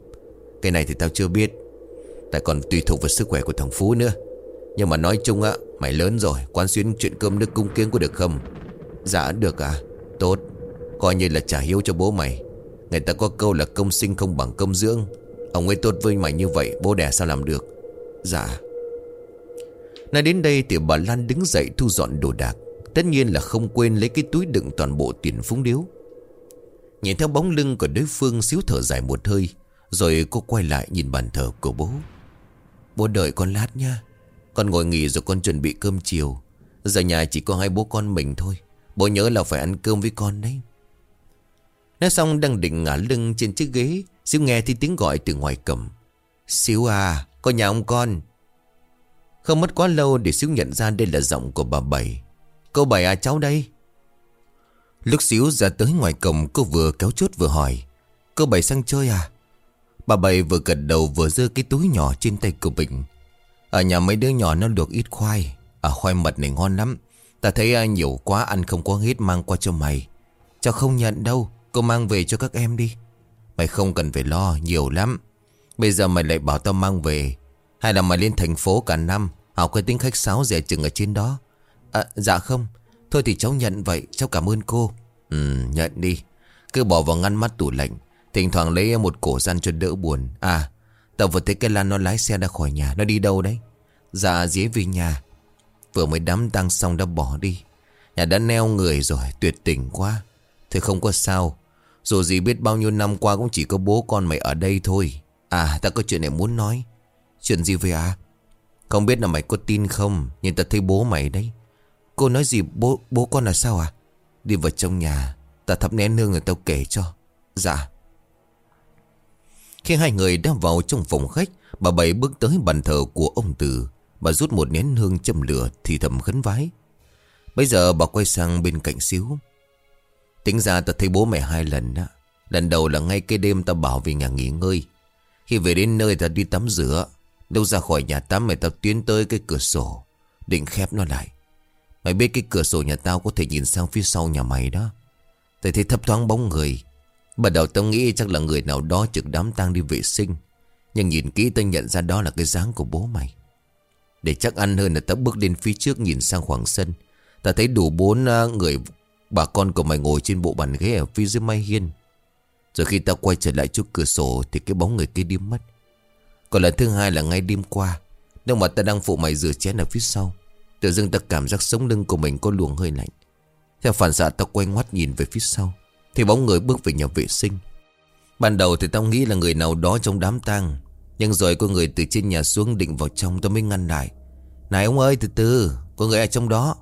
Cái này thì tao chưa biết. Tại còn tùy thuộc vào sức khỏe của thằng Phú nữa. Nhưng mà nói chung á, Mày lớn rồi, Quán xuyến chuyện cơm nước cung kiến có được không? Dạ được à Tốt. Coi như là trả hiếu cho bố mày. Người ta có câu là công sinh không bằng công dưỡng. Ông ấy tốt với mày như vậy, Bố đẻ sao làm được? Dạ. Nói đến đây thì bà Lan đứng dậy thu dọn đồ đạc. Tất nhiên là không quên lấy cái túi đựng toàn bộ tiền phúng điếu. Nhìn theo bóng lưng của đối phương, xíu thở dài một hơi. Rồi cô quay lại nhìn bàn thờ của bố. Bố đợi con lát nha. Con ngồi nghỉ rồi con chuẩn bị cơm chiều. Giờ nhà chỉ có hai bố con mình thôi. Bố nhớ là phải ăn cơm với con đấy. Nói xong đang định ngả lưng trên chiếc ghế, Xíu nghe thì tiếng gọi từ ngoài cầm. Xíu à Có nhà ông con. Không mất quá lâu để Xíu nhận ra đây là giọng của bà Bảy. Cô Bảy à cháu đây. Lúc Xíu ra tới ngoài cổng, Cô vừa kéo chốt vừa hỏi. Cô Bảy sang chơi à? Bà Bảy vừa gật đầu vừa giơ cái túi nhỏ trên tay của mình. Ở nhà mấy đứa nhỏ nó được ít khoai. À khoai mật này ngon lắm. Ta thấy à, nhiều quá ăn không có hết mang qua cho mày. Cháu không nhận đâu Cô mang về cho các em đi. Mày không cần phải lo nhiều lắm. Bây giờ mày lại bảo tao mang về. Hay là mày lên thành phố cả năm Học cái tính khách sáo rẻ chừng ở trên đó. À dạ không. Thôi thì cháu nhận vậy cháu cảm ơn cô. Ừ nhận đi. Cứ bỏ vào ngăn mắt tủ lạnh. Thỉnh thoảng lấy một cổ gian cho đỡ buồn. À Tao vừa thấy cái Lan nó lái xe ra khỏi nhà. Nó đi đâu đấy? Dạ dễ về nhà. Vừa mới đám tang xong đã bỏ đi. Nhà đã neo người rồi, tuyệt tình quá. Thế không có sao. Dù gì biết bao nhiêu năm qua cũng chỉ có bố con mày ở đây thôi. À ta có chuyện này muốn nói. Chuyện gì vậy à Không biết là mày có tin không, Nhưng ta thấy bố mày đấy. Cô nói gì, bố bố con là sao à Đi vào trong nhà Ta thắp nén hương người tao kể cho. Dạ. Khi hai người đã vào trong phòng khách, Bà Bảy bước tới bàn thờ của ông Từ Bà rút một nén hương châm lửa Thì thầm khấn vái. Bây giờ bà quay sang bên cạnh xíu. Tính ra ta thấy bố mẹ hai lần đó Lần đầu là ngay cái đêm ta bảo về nhà nghỉ ngơi. Khi về đến nơi ta đi tắm rửa, Đâu ra khỏi nhà tắm mày ta tiến tới cái cửa sổ, Định khép nó lại. Mày biết cái cửa sổ nhà tao có thể nhìn sang phía sau nhà mày đó. Ta thấy thấp thoáng bóng người Bắt đầu tao nghĩ chắc là người nào đó trực đám tang đi vệ sinh. Nhưng nhìn kỹ tao nhận ra đó là cái dáng của bố mày. Để chắc ăn hơn là tao bước lên phía trước nhìn sang khoảng sân. Ta thấy đủ bốn à, người, Bà con của mày ngồi trên bộ bàn ghế ở phía dưới mái hiên. Rồi khi ta quay trở lại trước cửa sổ Thì cái bóng người kia đi mất. Còn lần thứ hai là ngay đêm qua Nếu mà ta đang phụ mày rửa chén ở phía sau, Tự dưng ta cảm giác sống lưng của mình có luồng hơi lạnh. Theo phản xạ ta quay ngoắt nhìn về phía sau. Thì bóng người bước về nhà vệ sinh. Ban đầu thì tao nghĩ là người nào đó trong đám tang. Nhưng rồi có người từ trên nhà xuống định vào trong, tao mới ngăn lại. Này ông ơi, từ từ, Có người ở trong đó.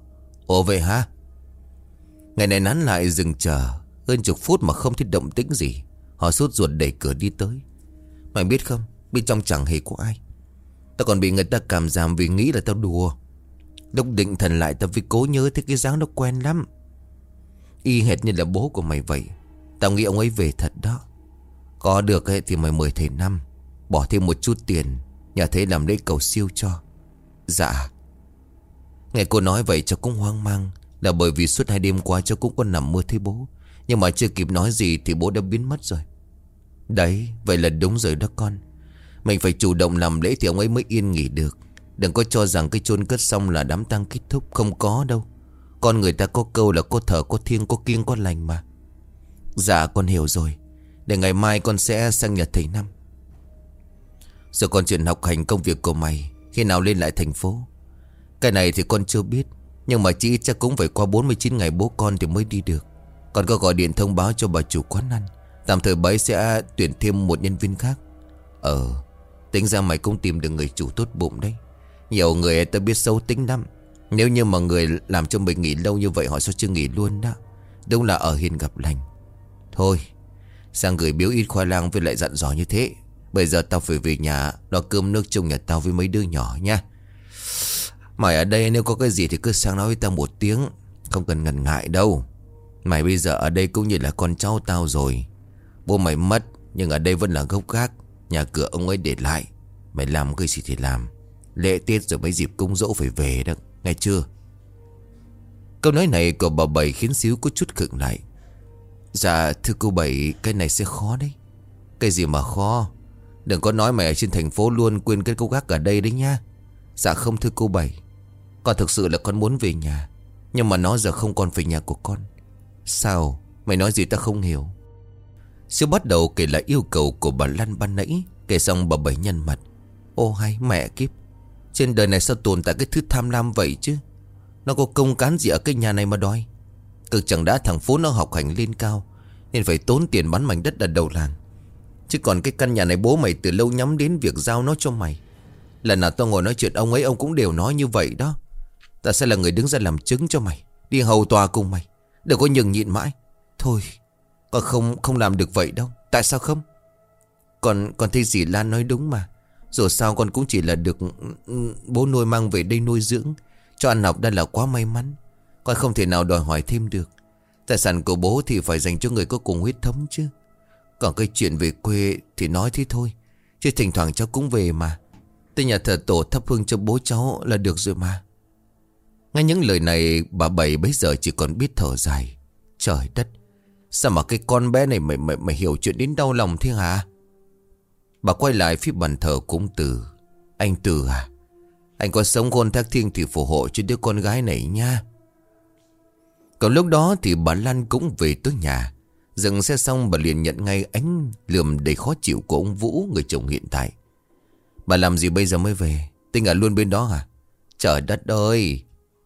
Ồ, vậy hả? Ngày này nán lại dừng chờ, Hơn chục phút mà không thấy động tĩnh gì. Họ sốt ruột đẩy cửa đi tới. Mày biết không, Bên trong chẳng hề có ai. Tao còn bị người ta cảm giảm vì nghĩ là tao đùa. Lúc định thần lại, tao vì cố nhớ thấy cái dáng nó quen lắm. Y hệt như là bố của mày vậy. Tao nghĩ ông ấy về thật đó. Có được thì mày mời thầy năm, Bỏ thêm một chút tiền Nhà thế làm lễ cầu siêu cho. Dạ. Nghe cô nói vậy cháu cũng hoang mang, Là bởi vì suốt hai đêm qua cháu cũng có nằm mơ thấy bố. Nhưng mà chưa kịp nói gì Thì bố đã biến mất rồi. Đấy, vậy là đúng rồi đó con. Mình phải chủ động làm lễ thì ông ấy mới yên nghỉ được. Đừng có cho rằng cái chôn cất xong là đám tang kết thúc, Không có đâu. Con người ta có câu là có thở, có thiêng, có kiêng, có lành mà. Dạ con hiểu rồi. Để ngày mai con sẽ sang nhà thầy Năm. Giờ con chuyện học hành công việc của mày, Khi nào lên lại thành phố? Cái này thì con chưa biết, Nhưng mà chị chắc cũng phải qua 49 ngày bố con thì mới đi được. Con có gọi điện thông báo cho bà chủ quán ăn, Tạm thời bấy sẽ tuyển thêm một nhân viên khác. Ờ Tính ra mày cũng tìm được người chủ tốt bụng đấy. Nhiều người ta biết xấu tính lắm. Nếu như mà người làm cho mình nghỉ lâu như vậy, Họ sẽ chưa nghỉ luôn đó. Đúng là ở hiền gặp lành. Thôi, Sang gửi biếu ít khoai lang với lại dặn dò như thế. Bây giờ tao phải về nhà Lo cơm nước chung nhà tao với mấy đứa nhỏ nha. Mày ở đây, nếu có cái gì thì cứ sang nói với tao một tiếng. Không cần ngần ngại đâu. Mày bây giờ ở đây cũng như là con cháu tao rồi. Bố mày mất, Nhưng ở đây vẫn là gốc gác. Nhà cửa ông ấy để lại. Mày làm cái gì thì làm. Lễ tiết rồi mấy dịp cung dỗ phải về đó. Nghe chưa? Câu nói này của bà Bảy khiến Xíu có chút khựng lại. Dạ thưa cô Bảy, Cái này sẽ khó đấy. Cái gì mà khó? Đừng có nói mày ở trên thành phố luôn quên cái câu gác ở đây đấy nha. Dạ không, thưa cô Bảy. Con thực sự là con muốn về nhà, Nhưng mà nó giờ không còn về nhà của con. Sao? Mày nói gì ta không hiểu. Siêu bắt đầu kể lại yêu cầu của bà Lan ban nãy, Kể xong bà Bảy nhân mặt. Ô hay, mẹ kiếp. Trên đời này sao tồn tại cái thứ tham lam vậy chứ? Nó có công cán gì ở cái nhà này mà đòi? Cực chẳng đã thằng phố nó học hành lên cao, Nên phải tốn tiền bán mảnh đất ở đầu làng. Chứ còn cái căn nhà này bố mày từ lâu nhắm đến việc giao nó cho mày. Lần nào tao ngồi nói chuyện ông ấy, ông cũng đều nói như vậy đó. Ta sẽ là người đứng ra làm chứng cho mày, Đi hầu tòa cùng mày, Đừng có nhường nhịn mãi. Thôi, Con không không làm được vậy đâu. Tại sao không? Còn còn thấy dì Lan nói đúng mà. Dù sao con cũng chỉ là được ừ, Bố nuôi mang về đây nuôi dưỡng. Cho ăn học đã là quá may mắn. Con không thể nào đòi hỏi thêm được. Tài sản của bố thì phải dành cho người có cùng huyết thống chứ. Còn cái chuyện về quê thì nói thế thôi. Chứ thỉnh thoảng cháu cũng về mà. Tới nhà thờ tổ thắp hương cho bố cháu là được rồi mà. Ngay những lời này bà Bảy bây giờ chỉ còn biết thở dài. Trời đất! Sao mà cái con bé này mày, mày, mày hiểu chuyện đến đau lòng thế hả? Bà quay lại phía bàn thờ cũng từ Anh Từ à Anh có sống khôn thác thiên thì phù hộ cho đứa con gái này nha Còn lúc đó thì bà Lan cũng về tới nhà Dừng xe xong, bà liền nhận ngay ánh lườm đầy khó chịu của ông Vũ, người chồng hiện tại. Bà làm gì bây giờ mới về? Tinh ở luôn bên đó à Trời đất ơi!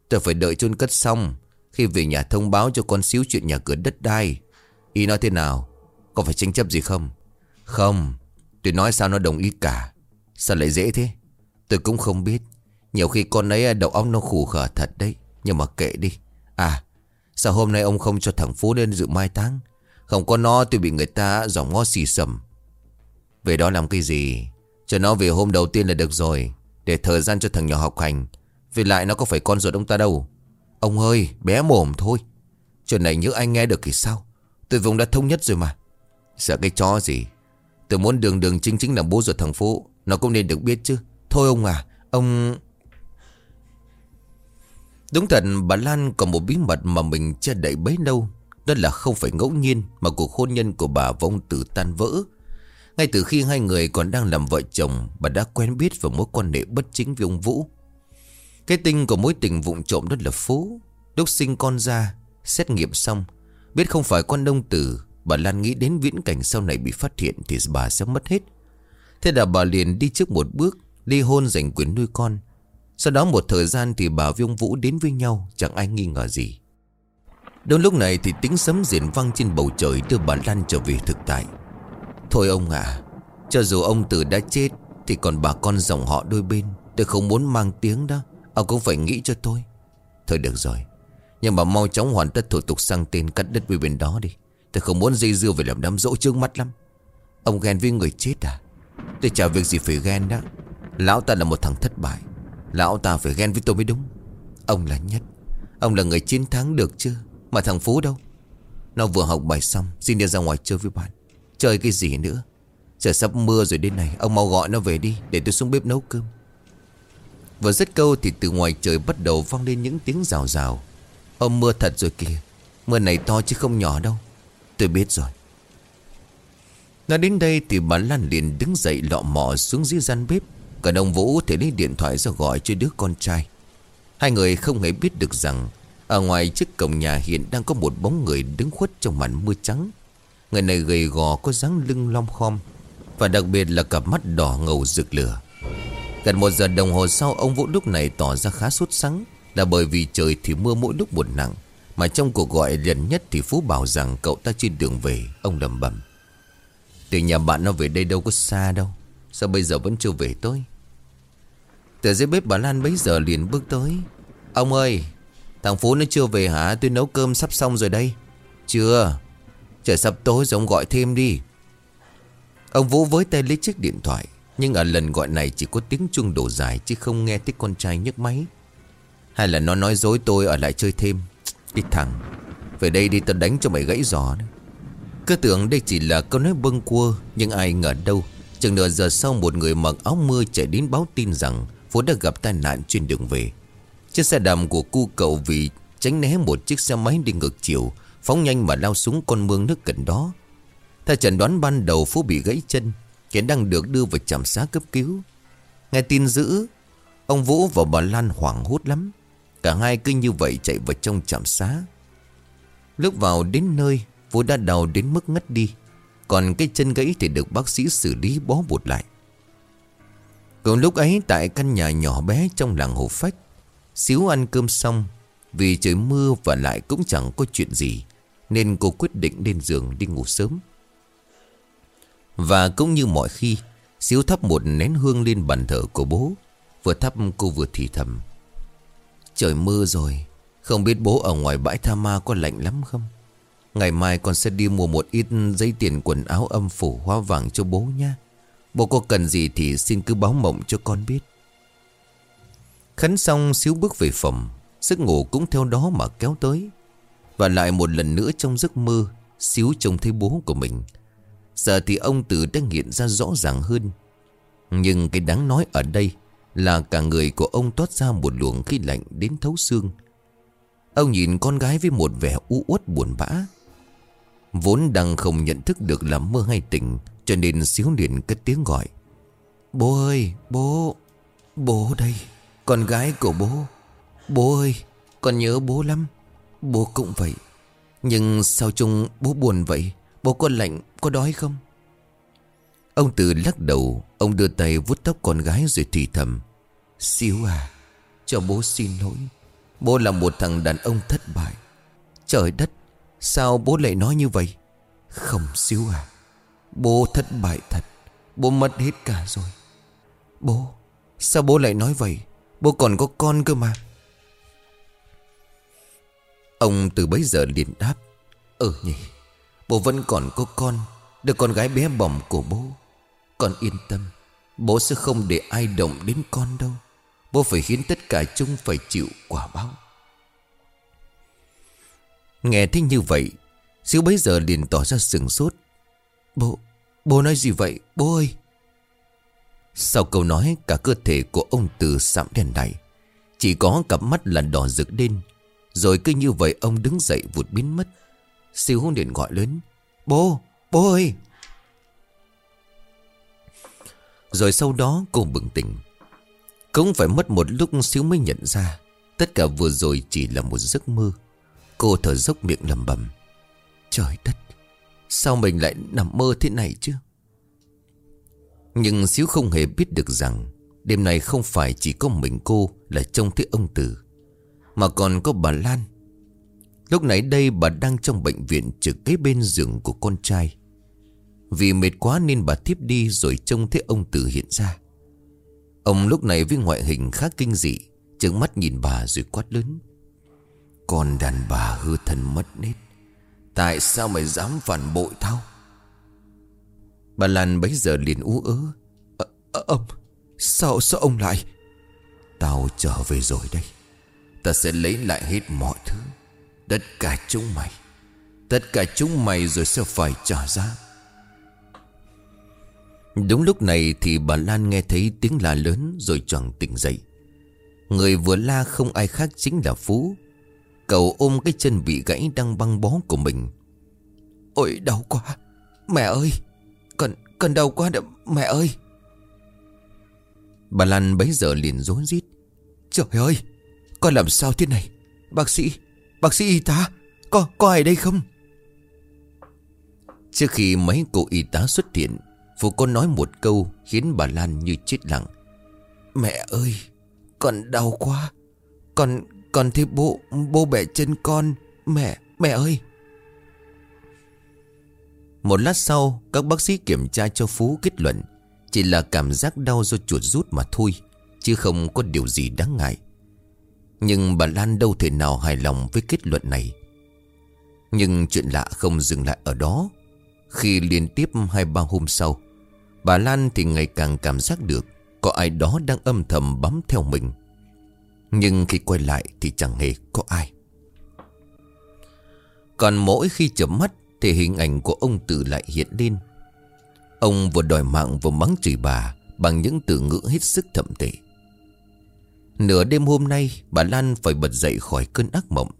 Tôi phải đợi chôn cất xong. Khi về nhà thông báo cho con xíu chuyện nhà cửa đất đai. Ý nói thế nào? Có phải tranh chấp gì không? Không. Tôi nói sao nó đồng ý cả. Sao lại dễ thế? Tôi cũng không biết. Nhiều khi con ấy à, đầu óc nó khủ khở thật đấy. Nhưng mà kệ đi. À, sao hôm nay ông không cho thằng Phú lên dự mai táng? Không có nó tôi bị người ta dòng ngó xì sầm Về đó làm cái gì Cho nó về hôm đầu tiên là được rồi Để thời gian cho thằng nhỏ học hành vì lại nó có phải con ruột ông ta đâu Ông ơi bé mồm thôi Chuyện này nhớ anh nghe được thì sao Tôi vùng đã thống nhất rồi mà Sợ cái chó gì Tôi muốn đường đường chính chính là bố ruột thằng Phú Nó cũng nên được biết chứ Thôi ông à Ông Đúng thật bà Lan còn một bí mật mà mình che đậy bấy lâu đó là không phải ngẫu nhiên mà cuộc hôn nhân của bà và ông Tử tan vỡ. Ngay từ khi hai người còn đang làm vợ chồng, bà đã quen biết về mối quan hệ bất chính với ông Vũ. Cái tinh của mối tình vụng trộm đó là Phú. Lúc sinh con ra, xét nghiệm xong, biết không phải con đông tử, bà Lan nghĩ đến viễn cảnh sau này bị phát hiện thì bà sẽ mất hết. Thế là bà liền đi trước một bước, ly hôn giành quyền nuôi con. Sau đó một thời gian thì bà với ông Vũ đến với nhau, chẳng ai nghi ngờ gì. Đúng lúc này thì tiếng sấm rền vang trên bầu trời đưa bà Lan trở về thực tại. Thôi ông à, cho dù ông Tử đã chết thì còn bà con dòng họ đôi bên. Tôi không muốn mang tiếng đó, ông cũng phải nghĩ cho tôi. Thôi được rồi, nhưng mà mau chóng hoàn tất thủ tục sang tên cắt đất với bên đó đi. Tôi không muốn dây dưa về làm đám dỗ trương mắt lắm. Ông ghen với người chết à? Tôi chả việc gì phải ghen đó. Lão ta là một thằng thất bại. Lão ta phải ghen với tôi mới đúng. Ông là nhất. Ông là người chiến thắng được chưa? Mà thằng Phú đâu? Nó vừa học bài xong, Xin đi ra ngoài chơi với bạn. Chơi cái gì nữa? Trời sắp mưa rồi đến này, Ông mau gọi nó về đi, Để tôi xuống bếp nấu cơm. Vừa dứt câu thì từ ngoài trời bắt đầu vang lên những tiếng rào rào. Ông mưa thật rồi kìa. Mưa này to chứ không nhỏ đâu. Tôi biết rồi. Nói đến đây thì bà Lan liền đứng dậy lọ mọ xuống dưới gian bếp. Còn ông Vũ thì lấy điện thoại ra gọi cho đứa con trai. Hai người không hề biết được rằng, Ở ngoài trước cổng nhà hiện đang có một bóng người đứng khuất trong màn mưa trắng. Người này gầy gò, có dáng lưng lom khom, Và đặc biệt là cặp mắt đỏ ngầu rực lửa. Gần một giờ đồng hồ sau, ông Vũ lúc này tỏ ra khá sốt sắng, Là bởi vì trời thì mưa mỗi lúc một nặng. Mà trong cuộc gọi lần nhất thì Phú bảo rằng cậu ta trên đường về, Ông lầm bầm Từ nhà bạn nó về đây đâu có xa đâu, Sao bây giờ vẫn chưa về tôi Từ dưới bếp bà Lan bấy giờ liền bước tới. Ông ơi, Thằng Phú nó chưa về hả? Tôi nấu cơm sắp xong rồi đây. Chưa, Trời sắp tối rồi ông gọi thêm đi. Ông Vũ với tay lấy chiếc điện thoại, Nhưng ở lần gọi này chỉ có tiếng chuông đổ dài Chứ không nghe thấy con trai nhấc máy. Hay là nó nói dối tôi ở lại chơi thêm. Đi thằng Về đây đi tao đánh cho mày gãy giò đấy. Cứ tưởng đây chỉ là câu nói bâng cua Nhưng ai ngờ đâu, Chừng nửa giờ sau một người mặc áo mưa chạy đến báo tin rằng Phú đã gặp tai nạn trên đường về. Chiếc xe đạp của cu cậu vì tránh né một chiếc xe máy đi ngược chiều, Phóng nhanh mà lao xuống con mương nước gần đó. Theo Trần đoán ban đầu, Phú bị gãy chân Hiện đang được đưa vào trạm xá cấp cứu. Nghe tin dữ, Ông Vũ và bà Lan hoảng hốt lắm. Cả hai cứ như vậy chạy vào trong trạm xá. Lúc vào đến nơi Vũ đã đau đến mức ngất đi. Còn cái chân gãy thì được bác sĩ xử lý bó bột lại. Cùng lúc ấy, tại căn nhà nhỏ bé trong làng Hồ Phách, Xíu ăn cơm xong, Vì trời mưa và lại cũng chẳng có chuyện gì, Nên cô quyết định lên giường đi ngủ sớm. Và cũng như mọi khi, Xíu thắp một nén hương lên bàn thờ của bố, Vừa thắp cô vừa thì thầm. Trời mưa rồi. Không biết bố ở ngoài bãi tha ma có lạnh lắm không? Ngày mai con sẽ đi mua một ít giấy tiền quần áo âm phủ hoa vàng cho bố nha Bố có cần gì thì xin cứ báo mộng cho con biết. Khấn xong xíu bước về phòng, Giấc ngủ cũng theo đó mà kéo tới. Và lại một lần nữa trong giấc mơ, Xíu trông thấy bố của mình. Giờ thì ông Tử đã hiện ra rõ ràng hơn. Nhưng cái đáng nói ở đây là cả người của ông toát ra một luồng khí lạnh đến thấu xương. Ông nhìn con gái với một vẻ u uất buồn bã, Vốn đang không nhận thức được là mơ hay tỉnh, Cho nên xíu liền cất tiếng gọi. Bố ơi, bố Bố đây, Con gái của bố. Bố ơi, Con nhớ bố lắm, Bố cũng vậy. Nhưng sao chung bố buồn vậy? Bố có lạnh, có đói không? Ông từ lắc đầu Ông đưa tay vuốt tóc con gái rồi thì thầm Xíu à Cho bố xin lỗi. Bố là một thằng đàn ông thất bại. Trời đất, Sao bố lại nói như vậy? Không xíu à Bố thất bại thật. Bố mất hết cả rồi. Bố, Sao bố lại nói vậy? Bố còn có con cơ mà. Ông từ bấy giờ liền đáp Ừ nhỉ, Bố vẫn còn có con. Được con gái bé bỏng của bố. Con yên tâm Bố sẽ không để ai động đến con đâu. Bố phải khiến tất cả chúng phải chịu quả báo. Nghe thấy như vậy Xíu bấy giờ liền tỏ ra sừng sốt. Bố, bố nói gì vậy? Bố ơi! Sau câu nói cả cơ thể của ông từ sạm đèn này Chỉ có cặp mắt là đỏ rực lên Rồi cứ như vậy ông đứng dậy vụt biến mất. Xíu liền gọi lớn Bố, bố ơi! Rồi sau đó cô bừng tỉnh. Cũng phải mất một lúc xíu mới nhận ra, Tất cả vừa rồi chỉ là một giấc mơ. Cô thở dốc miệng lầm bầm. Trời đất, Sao mình lại nằm mơ thế này chứ? Nhưng xíu không hề biết được rằng, Đêm này không phải chỉ có mình cô Là trông thấy ông Tử Mà còn có bà Lan. Lúc nãy đây bà đang trong bệnh viện Trực kế bên giường của con trai. Vì mệt quá nên bà tiếp đi Rồi trông thấy ông Tử hiện ra. Ông lúc này với ngoại hình khá kinh dị trợn mắt nhìn bà rồi quát lớn. Con đàn bà hư thân mất nết Tại sao mày dám phản bội tao? Bà Lan bấy giờ liền ú ớ. À, à, Ông Sao sao ông lại? Tao trở về rồi đây. Ta sẽ lấy lại hết mọi thứ. Tất cả chúng mày. Tất cả chúng mày rồi sẽ phải trả giá. Đúng lúc này thì bà Lan nghe thấy tiếng la lớn rồi choàng tỉnh dậy. Người vừa la không ai khác chính là Phú. Cậu ôm cái chân bị gãy đang băng bó của mình. Ôi đau quá. Mẹ ơi. Cần, cần đau quá đ... mẹ ơi. Bà Lan bấy giờ liền rối rít. Trời ơi. Con làm sao thế này. Bác sĩ. Bác sĩ y tá. Có, có ai đây không? Trước khi mấy cô y tá xuất hiện phụ cô nói một câu khiến bà Lan như chết lặng. Mẹ ơi, con đau quá. Con, con thấy bố, bố bẻ chân con. Mẹ, mẹ ơi. Một lát sau, các bác sĩ kiểm tra cho Phú kết luận. Chỉ là cảm giác đau do chuột rút mà thôi. Chứ không có điều gì đáng ngại. Nhưng bà Lan đâu thể nào hài lòng với kết luận này. Nhưng chuyện lạ không dừng lại ở đó. Khi liên tiếp hai ba hôm sau Bà Lan thì ngày càng cảm giác được Có ai đó đang âm thầm bám theo mình. Nhưng khi quay lại thì chẳng hề có ai. Còn mỗi khi chấm mắt Thì hình ảnh của ông Tử lại hiện lên. Ông vừa đòi mạng vừa mắng chửi bà Bằng những từ ngữ hết sức thậm tệ. Nửa đêm hôm nay, Bà Lan phải bật dậy khỏi cơn ác mộng.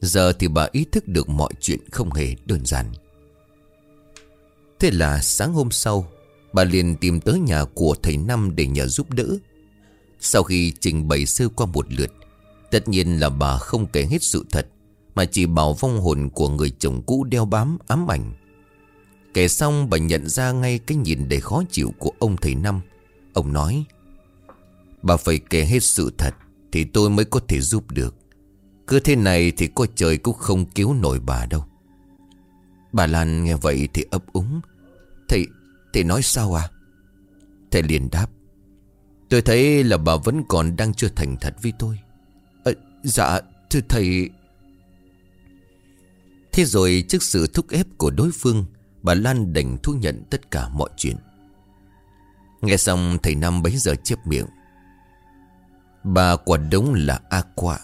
Giờ thì bà ý thức được mọi chuyện không hề đơn giản. Thế là sáng hôm sau Bà liền tìm tới nhà của thầy Năm để nhờ giúp đỡ. Sau khi trình bày sơ qua một lượt Tất nhiên là bà không kể hết sự thật Mà chỉ bảo vong hồn của người chồng cũ đeo bám ám ảnh. Kể xong bà nhận ra ngay cái nhìn đầy khó chịu của ông thầy Năm. Ông nói Bà phải kể hết sự thật Thì tôi mới có thể giúp được. Cứ thế này thì coi trời cũng không cứu nổi bà đâu. Bà Lan nghe vậy thì ấp úng Thầy, Thầy nói sao à? Thầy liền đáp Tôi thấy là bà vẫn còn đang chưa thành thật với tôi. À, Dạ thưa thầy. Thế rồi trước sự thúc ép của đối phương Bà Lan đành thu nhận tất cả mọi chuyện. Nghe xong thầy Năm bấy giờ chép miệng Bà quả đúng là ác quả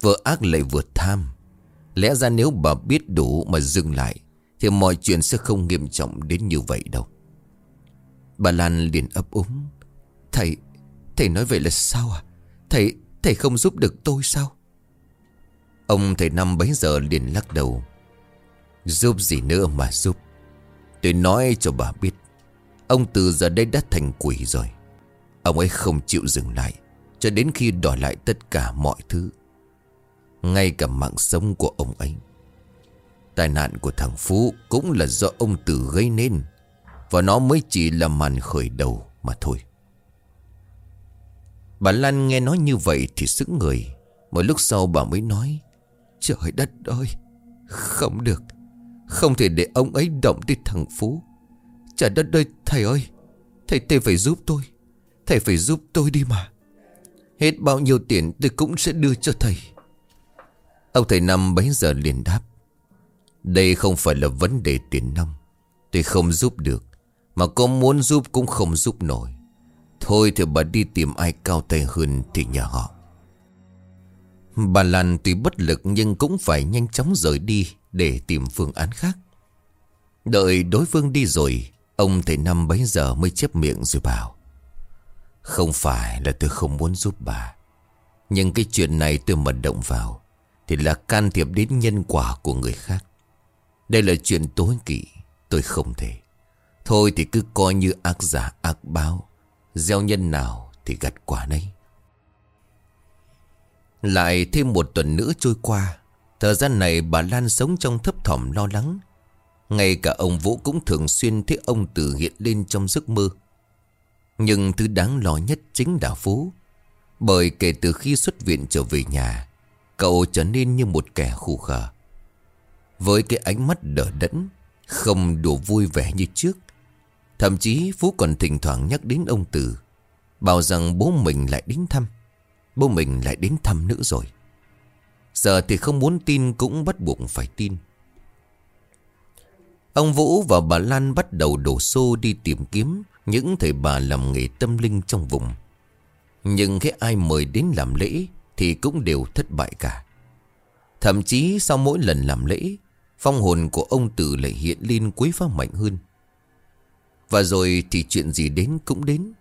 Vừa ác lại vừa tham. Lẽ ra nếu bà biết đủ mà dừng lại Thì mọi chuyện sẽ không nghiêm trọng đến như vậy đâu. Bà Lan liền ấp úng. Thầy, thầy nói vậy là sao à? Thầy, thầy không giúp được tôi sao? Ông thầy Năm bấy giờ liền lắc đầu. Giúp gì nữa mà giúp. Tôi nói cho bà biết Ông từ giờ đây đã thành quỷ rồi. Ông ấy không chịu dừng lại Cho đến khi đòi lại tất cả mọi thứ. Ngay cả mạng sống của ông ấy. Tai nạn của thằng Phú Cũng là do ông Tử gây nên và nó mới chỉ là màn khởi đầu mà thôi. Bà Lan nghe nói như vậy thì sững người. Một lúc sau bà mới nói, Trời đất ơi, Không được. Không thể để ông ấy động tới thằng Phú. Trời đất ơi, thầy ơi, Thầy thầy phải giúp tôi. Thầy phải giúp tôi đi mà. Hết bao nhiêu tiền tôi cũng sẽ đưa cho thầy. Ông thầy Năm bấy giờ liền đáp, Đây không phải là vấn đề tiền năm Tôi không giúp được mà có muốn giúp cũng không giúp nổi Thôi thì bà đi tìm ai cao tay hơn thì nhà họ Bà Lan tuy bất lực nhưng cũng phải nhanh chóng rời đi để tìm phương án khác. Đợi đối phương đi rồi, ông thầy Năm bấy giờ mới chép miệng rồi bảo. Không phải là tôi không muốn giúp bà. Nhưng cái chuyện này tôi mà động vào thì là can thiệp đến nhân quả của người khác. Đây là chuyện tối kỵ, tôi không thể. Thôi thì cứ coi như ác giả, ác báo. Gieo nhân nào thì gặt quả nấy. Lại thêm một tuần nữa trôi qua, Thời gian này bà Lan sống trong thấp thỏm lo lắng. Ngay cả ông Vũ cũng thường xuyên thấy ông Tử hiện lên trong giấc mơ. Nhưng thứ đáng lo nhất chính là Phú. Bởi kể từ khi xuất viện trở về nhà, Cậu trở nên như một kẻ khù khờ. Với cái ánh mắt đỡ đẫn, Không đủ vui vẻ như trước Thậm chí Phú còn thỉnh thoảng nhắc đến ông Tử Bảo rằng bố mình lại đến thăm Bố mình lại đến thăm nữa rồi Giờ thì không muốn tin cũng bắt buộc phải tin Ông Vũ và bà Lan bắt đầu đổ xô đi tìm kiếm những thầy bà làm nghề tâm linh trong vùng. Nhưng khi ai mời đến làm lễ thì cũng đều thất bại cả. Thậm chí sau mỗi lần làm lễ, phong hồn của ông Tử lại hiện lên quấy phá mạnh hơn. Và rồi thì chuyện gì đến cũng đến.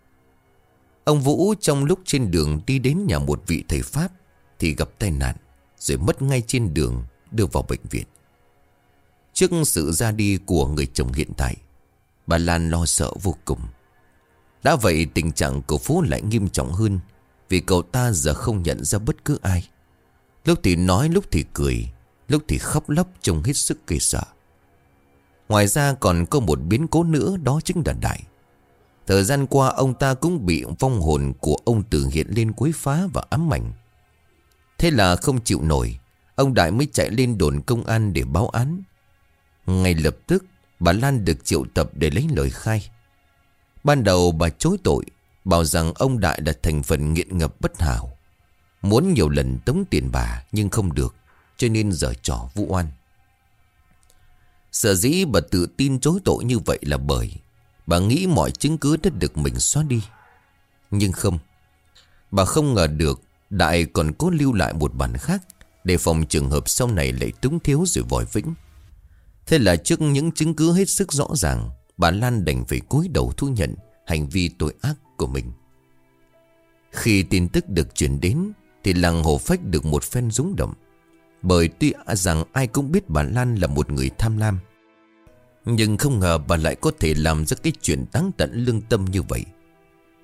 Ông Vũ trong lúc trên đường đi đến nhà một vị thầy Pháp thì gặp tai nạn rồi mất ngay trên đường đưa vào bệnh viện. Trước sự ra đi của người chồng hiện tại, bà Lan lo sợ vô cùng. Đã vậy tình trạng của Phú lại nghiêm trọng hơn vì cậu ta giờ không nhận ra bất cứ ai. Lúc thì nói, lúc thì cười, lúc thì khóc lóc trông hết sức kỳ sợ. Ngoài ra còn có một biến cố nữa đó chính là Đại. Thời gian qua ông ta cũng bị vong hồn của ông Tử hiện lên quấy phá và ám ảnh. Thế là không chịu nổi, ông Đại mới chạy lên đồn công an để báo án. Ngay lập tức, bà Lan được triệu tập để lấy lời khai. Ban đầu bà chối tội, bảo rằng ông Đại đã thành phần nghiện ngập bất hảo. Muốn nhiều lần tống tiền bà nhưng không được, cho nên giờ trò vụ oan. Sở dĩ bà tự tin chối tội như vậy là bởi bà nghĩ mọi chứng cứ đã được mình xóa đi. Nhưng không, bà không ngờ được Đại còn cố lưu lại một bản khác để phòng trường hợp sau này lại túng thiếu rồi vòi vĩnh. Thế là trước những chứng cứ hết sức rõ ràng, bà Lan đành phải cúi đầu thu nhận hành vi tội ác của mình. Khi tin tức được truyền đến, thì làng Hồ Phách được một phen rúng động. Bởi tuy rằng ai cũng biết bà Lan là một người tham lam. Nhưng không ngờ bà lại có thể làm ra cái chuyện đáng tận lương tâm như vậy.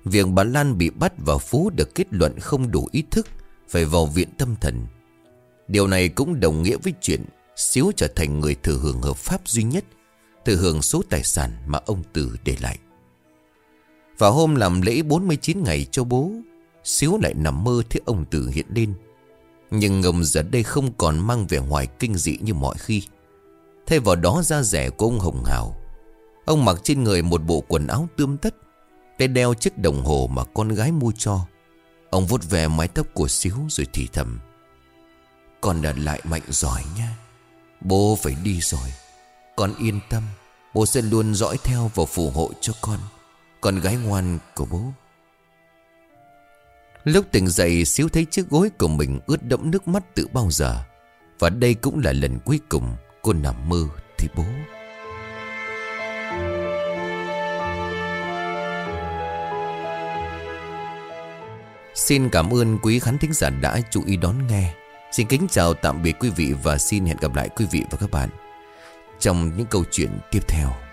Việc bà Lan bị bắt và Phú được kết luận không đủ ý thức, phải vào viện tâm thần. Điều này cũng đồng nghĩa với chuyện Xíu trở thành người thừa hưởng hợp pháp duy nhất Thừa hưởng số tài sản mà ông Tử để lại Và hôm làm lễ 49 ngày cho bố Xíu lại nằm mơ thấy ông Tử hiện lên nhưng ngầm giờ đây không còn mang vẻ ngoài kinh dị như mọi khi. Thay vào đó da rẻ của ông Hồng Hào. Ông mặc trên người một bộ quần áo tươm tất, Tay đeo chiếc đồng hồ mà con gái mua cho. Ông vuốt về mái tóc của Xíu rồi thì thầm, Con đã lại mạnh giỏi nha Bố phải đi rồi. Con yên tâm. Bố sẽ luôn dõi theo và phù hộ cho con. Con gái ngoan của bố. Lúc tỉnh dậy, Xíu thấy chiếc gối của mình ướt đẫm nước mắt từ bao giờ. Và đây cũng là lần cuối cùng Cô nằm mơ thì bố. Xin cảm ơn quý khán thính giả đã chú ý đón nghe. Xin kính chào tạm biệt quý vị và xin hẹn gặp lại quý vị và các bạn trong những câu chuyện tiếp theo.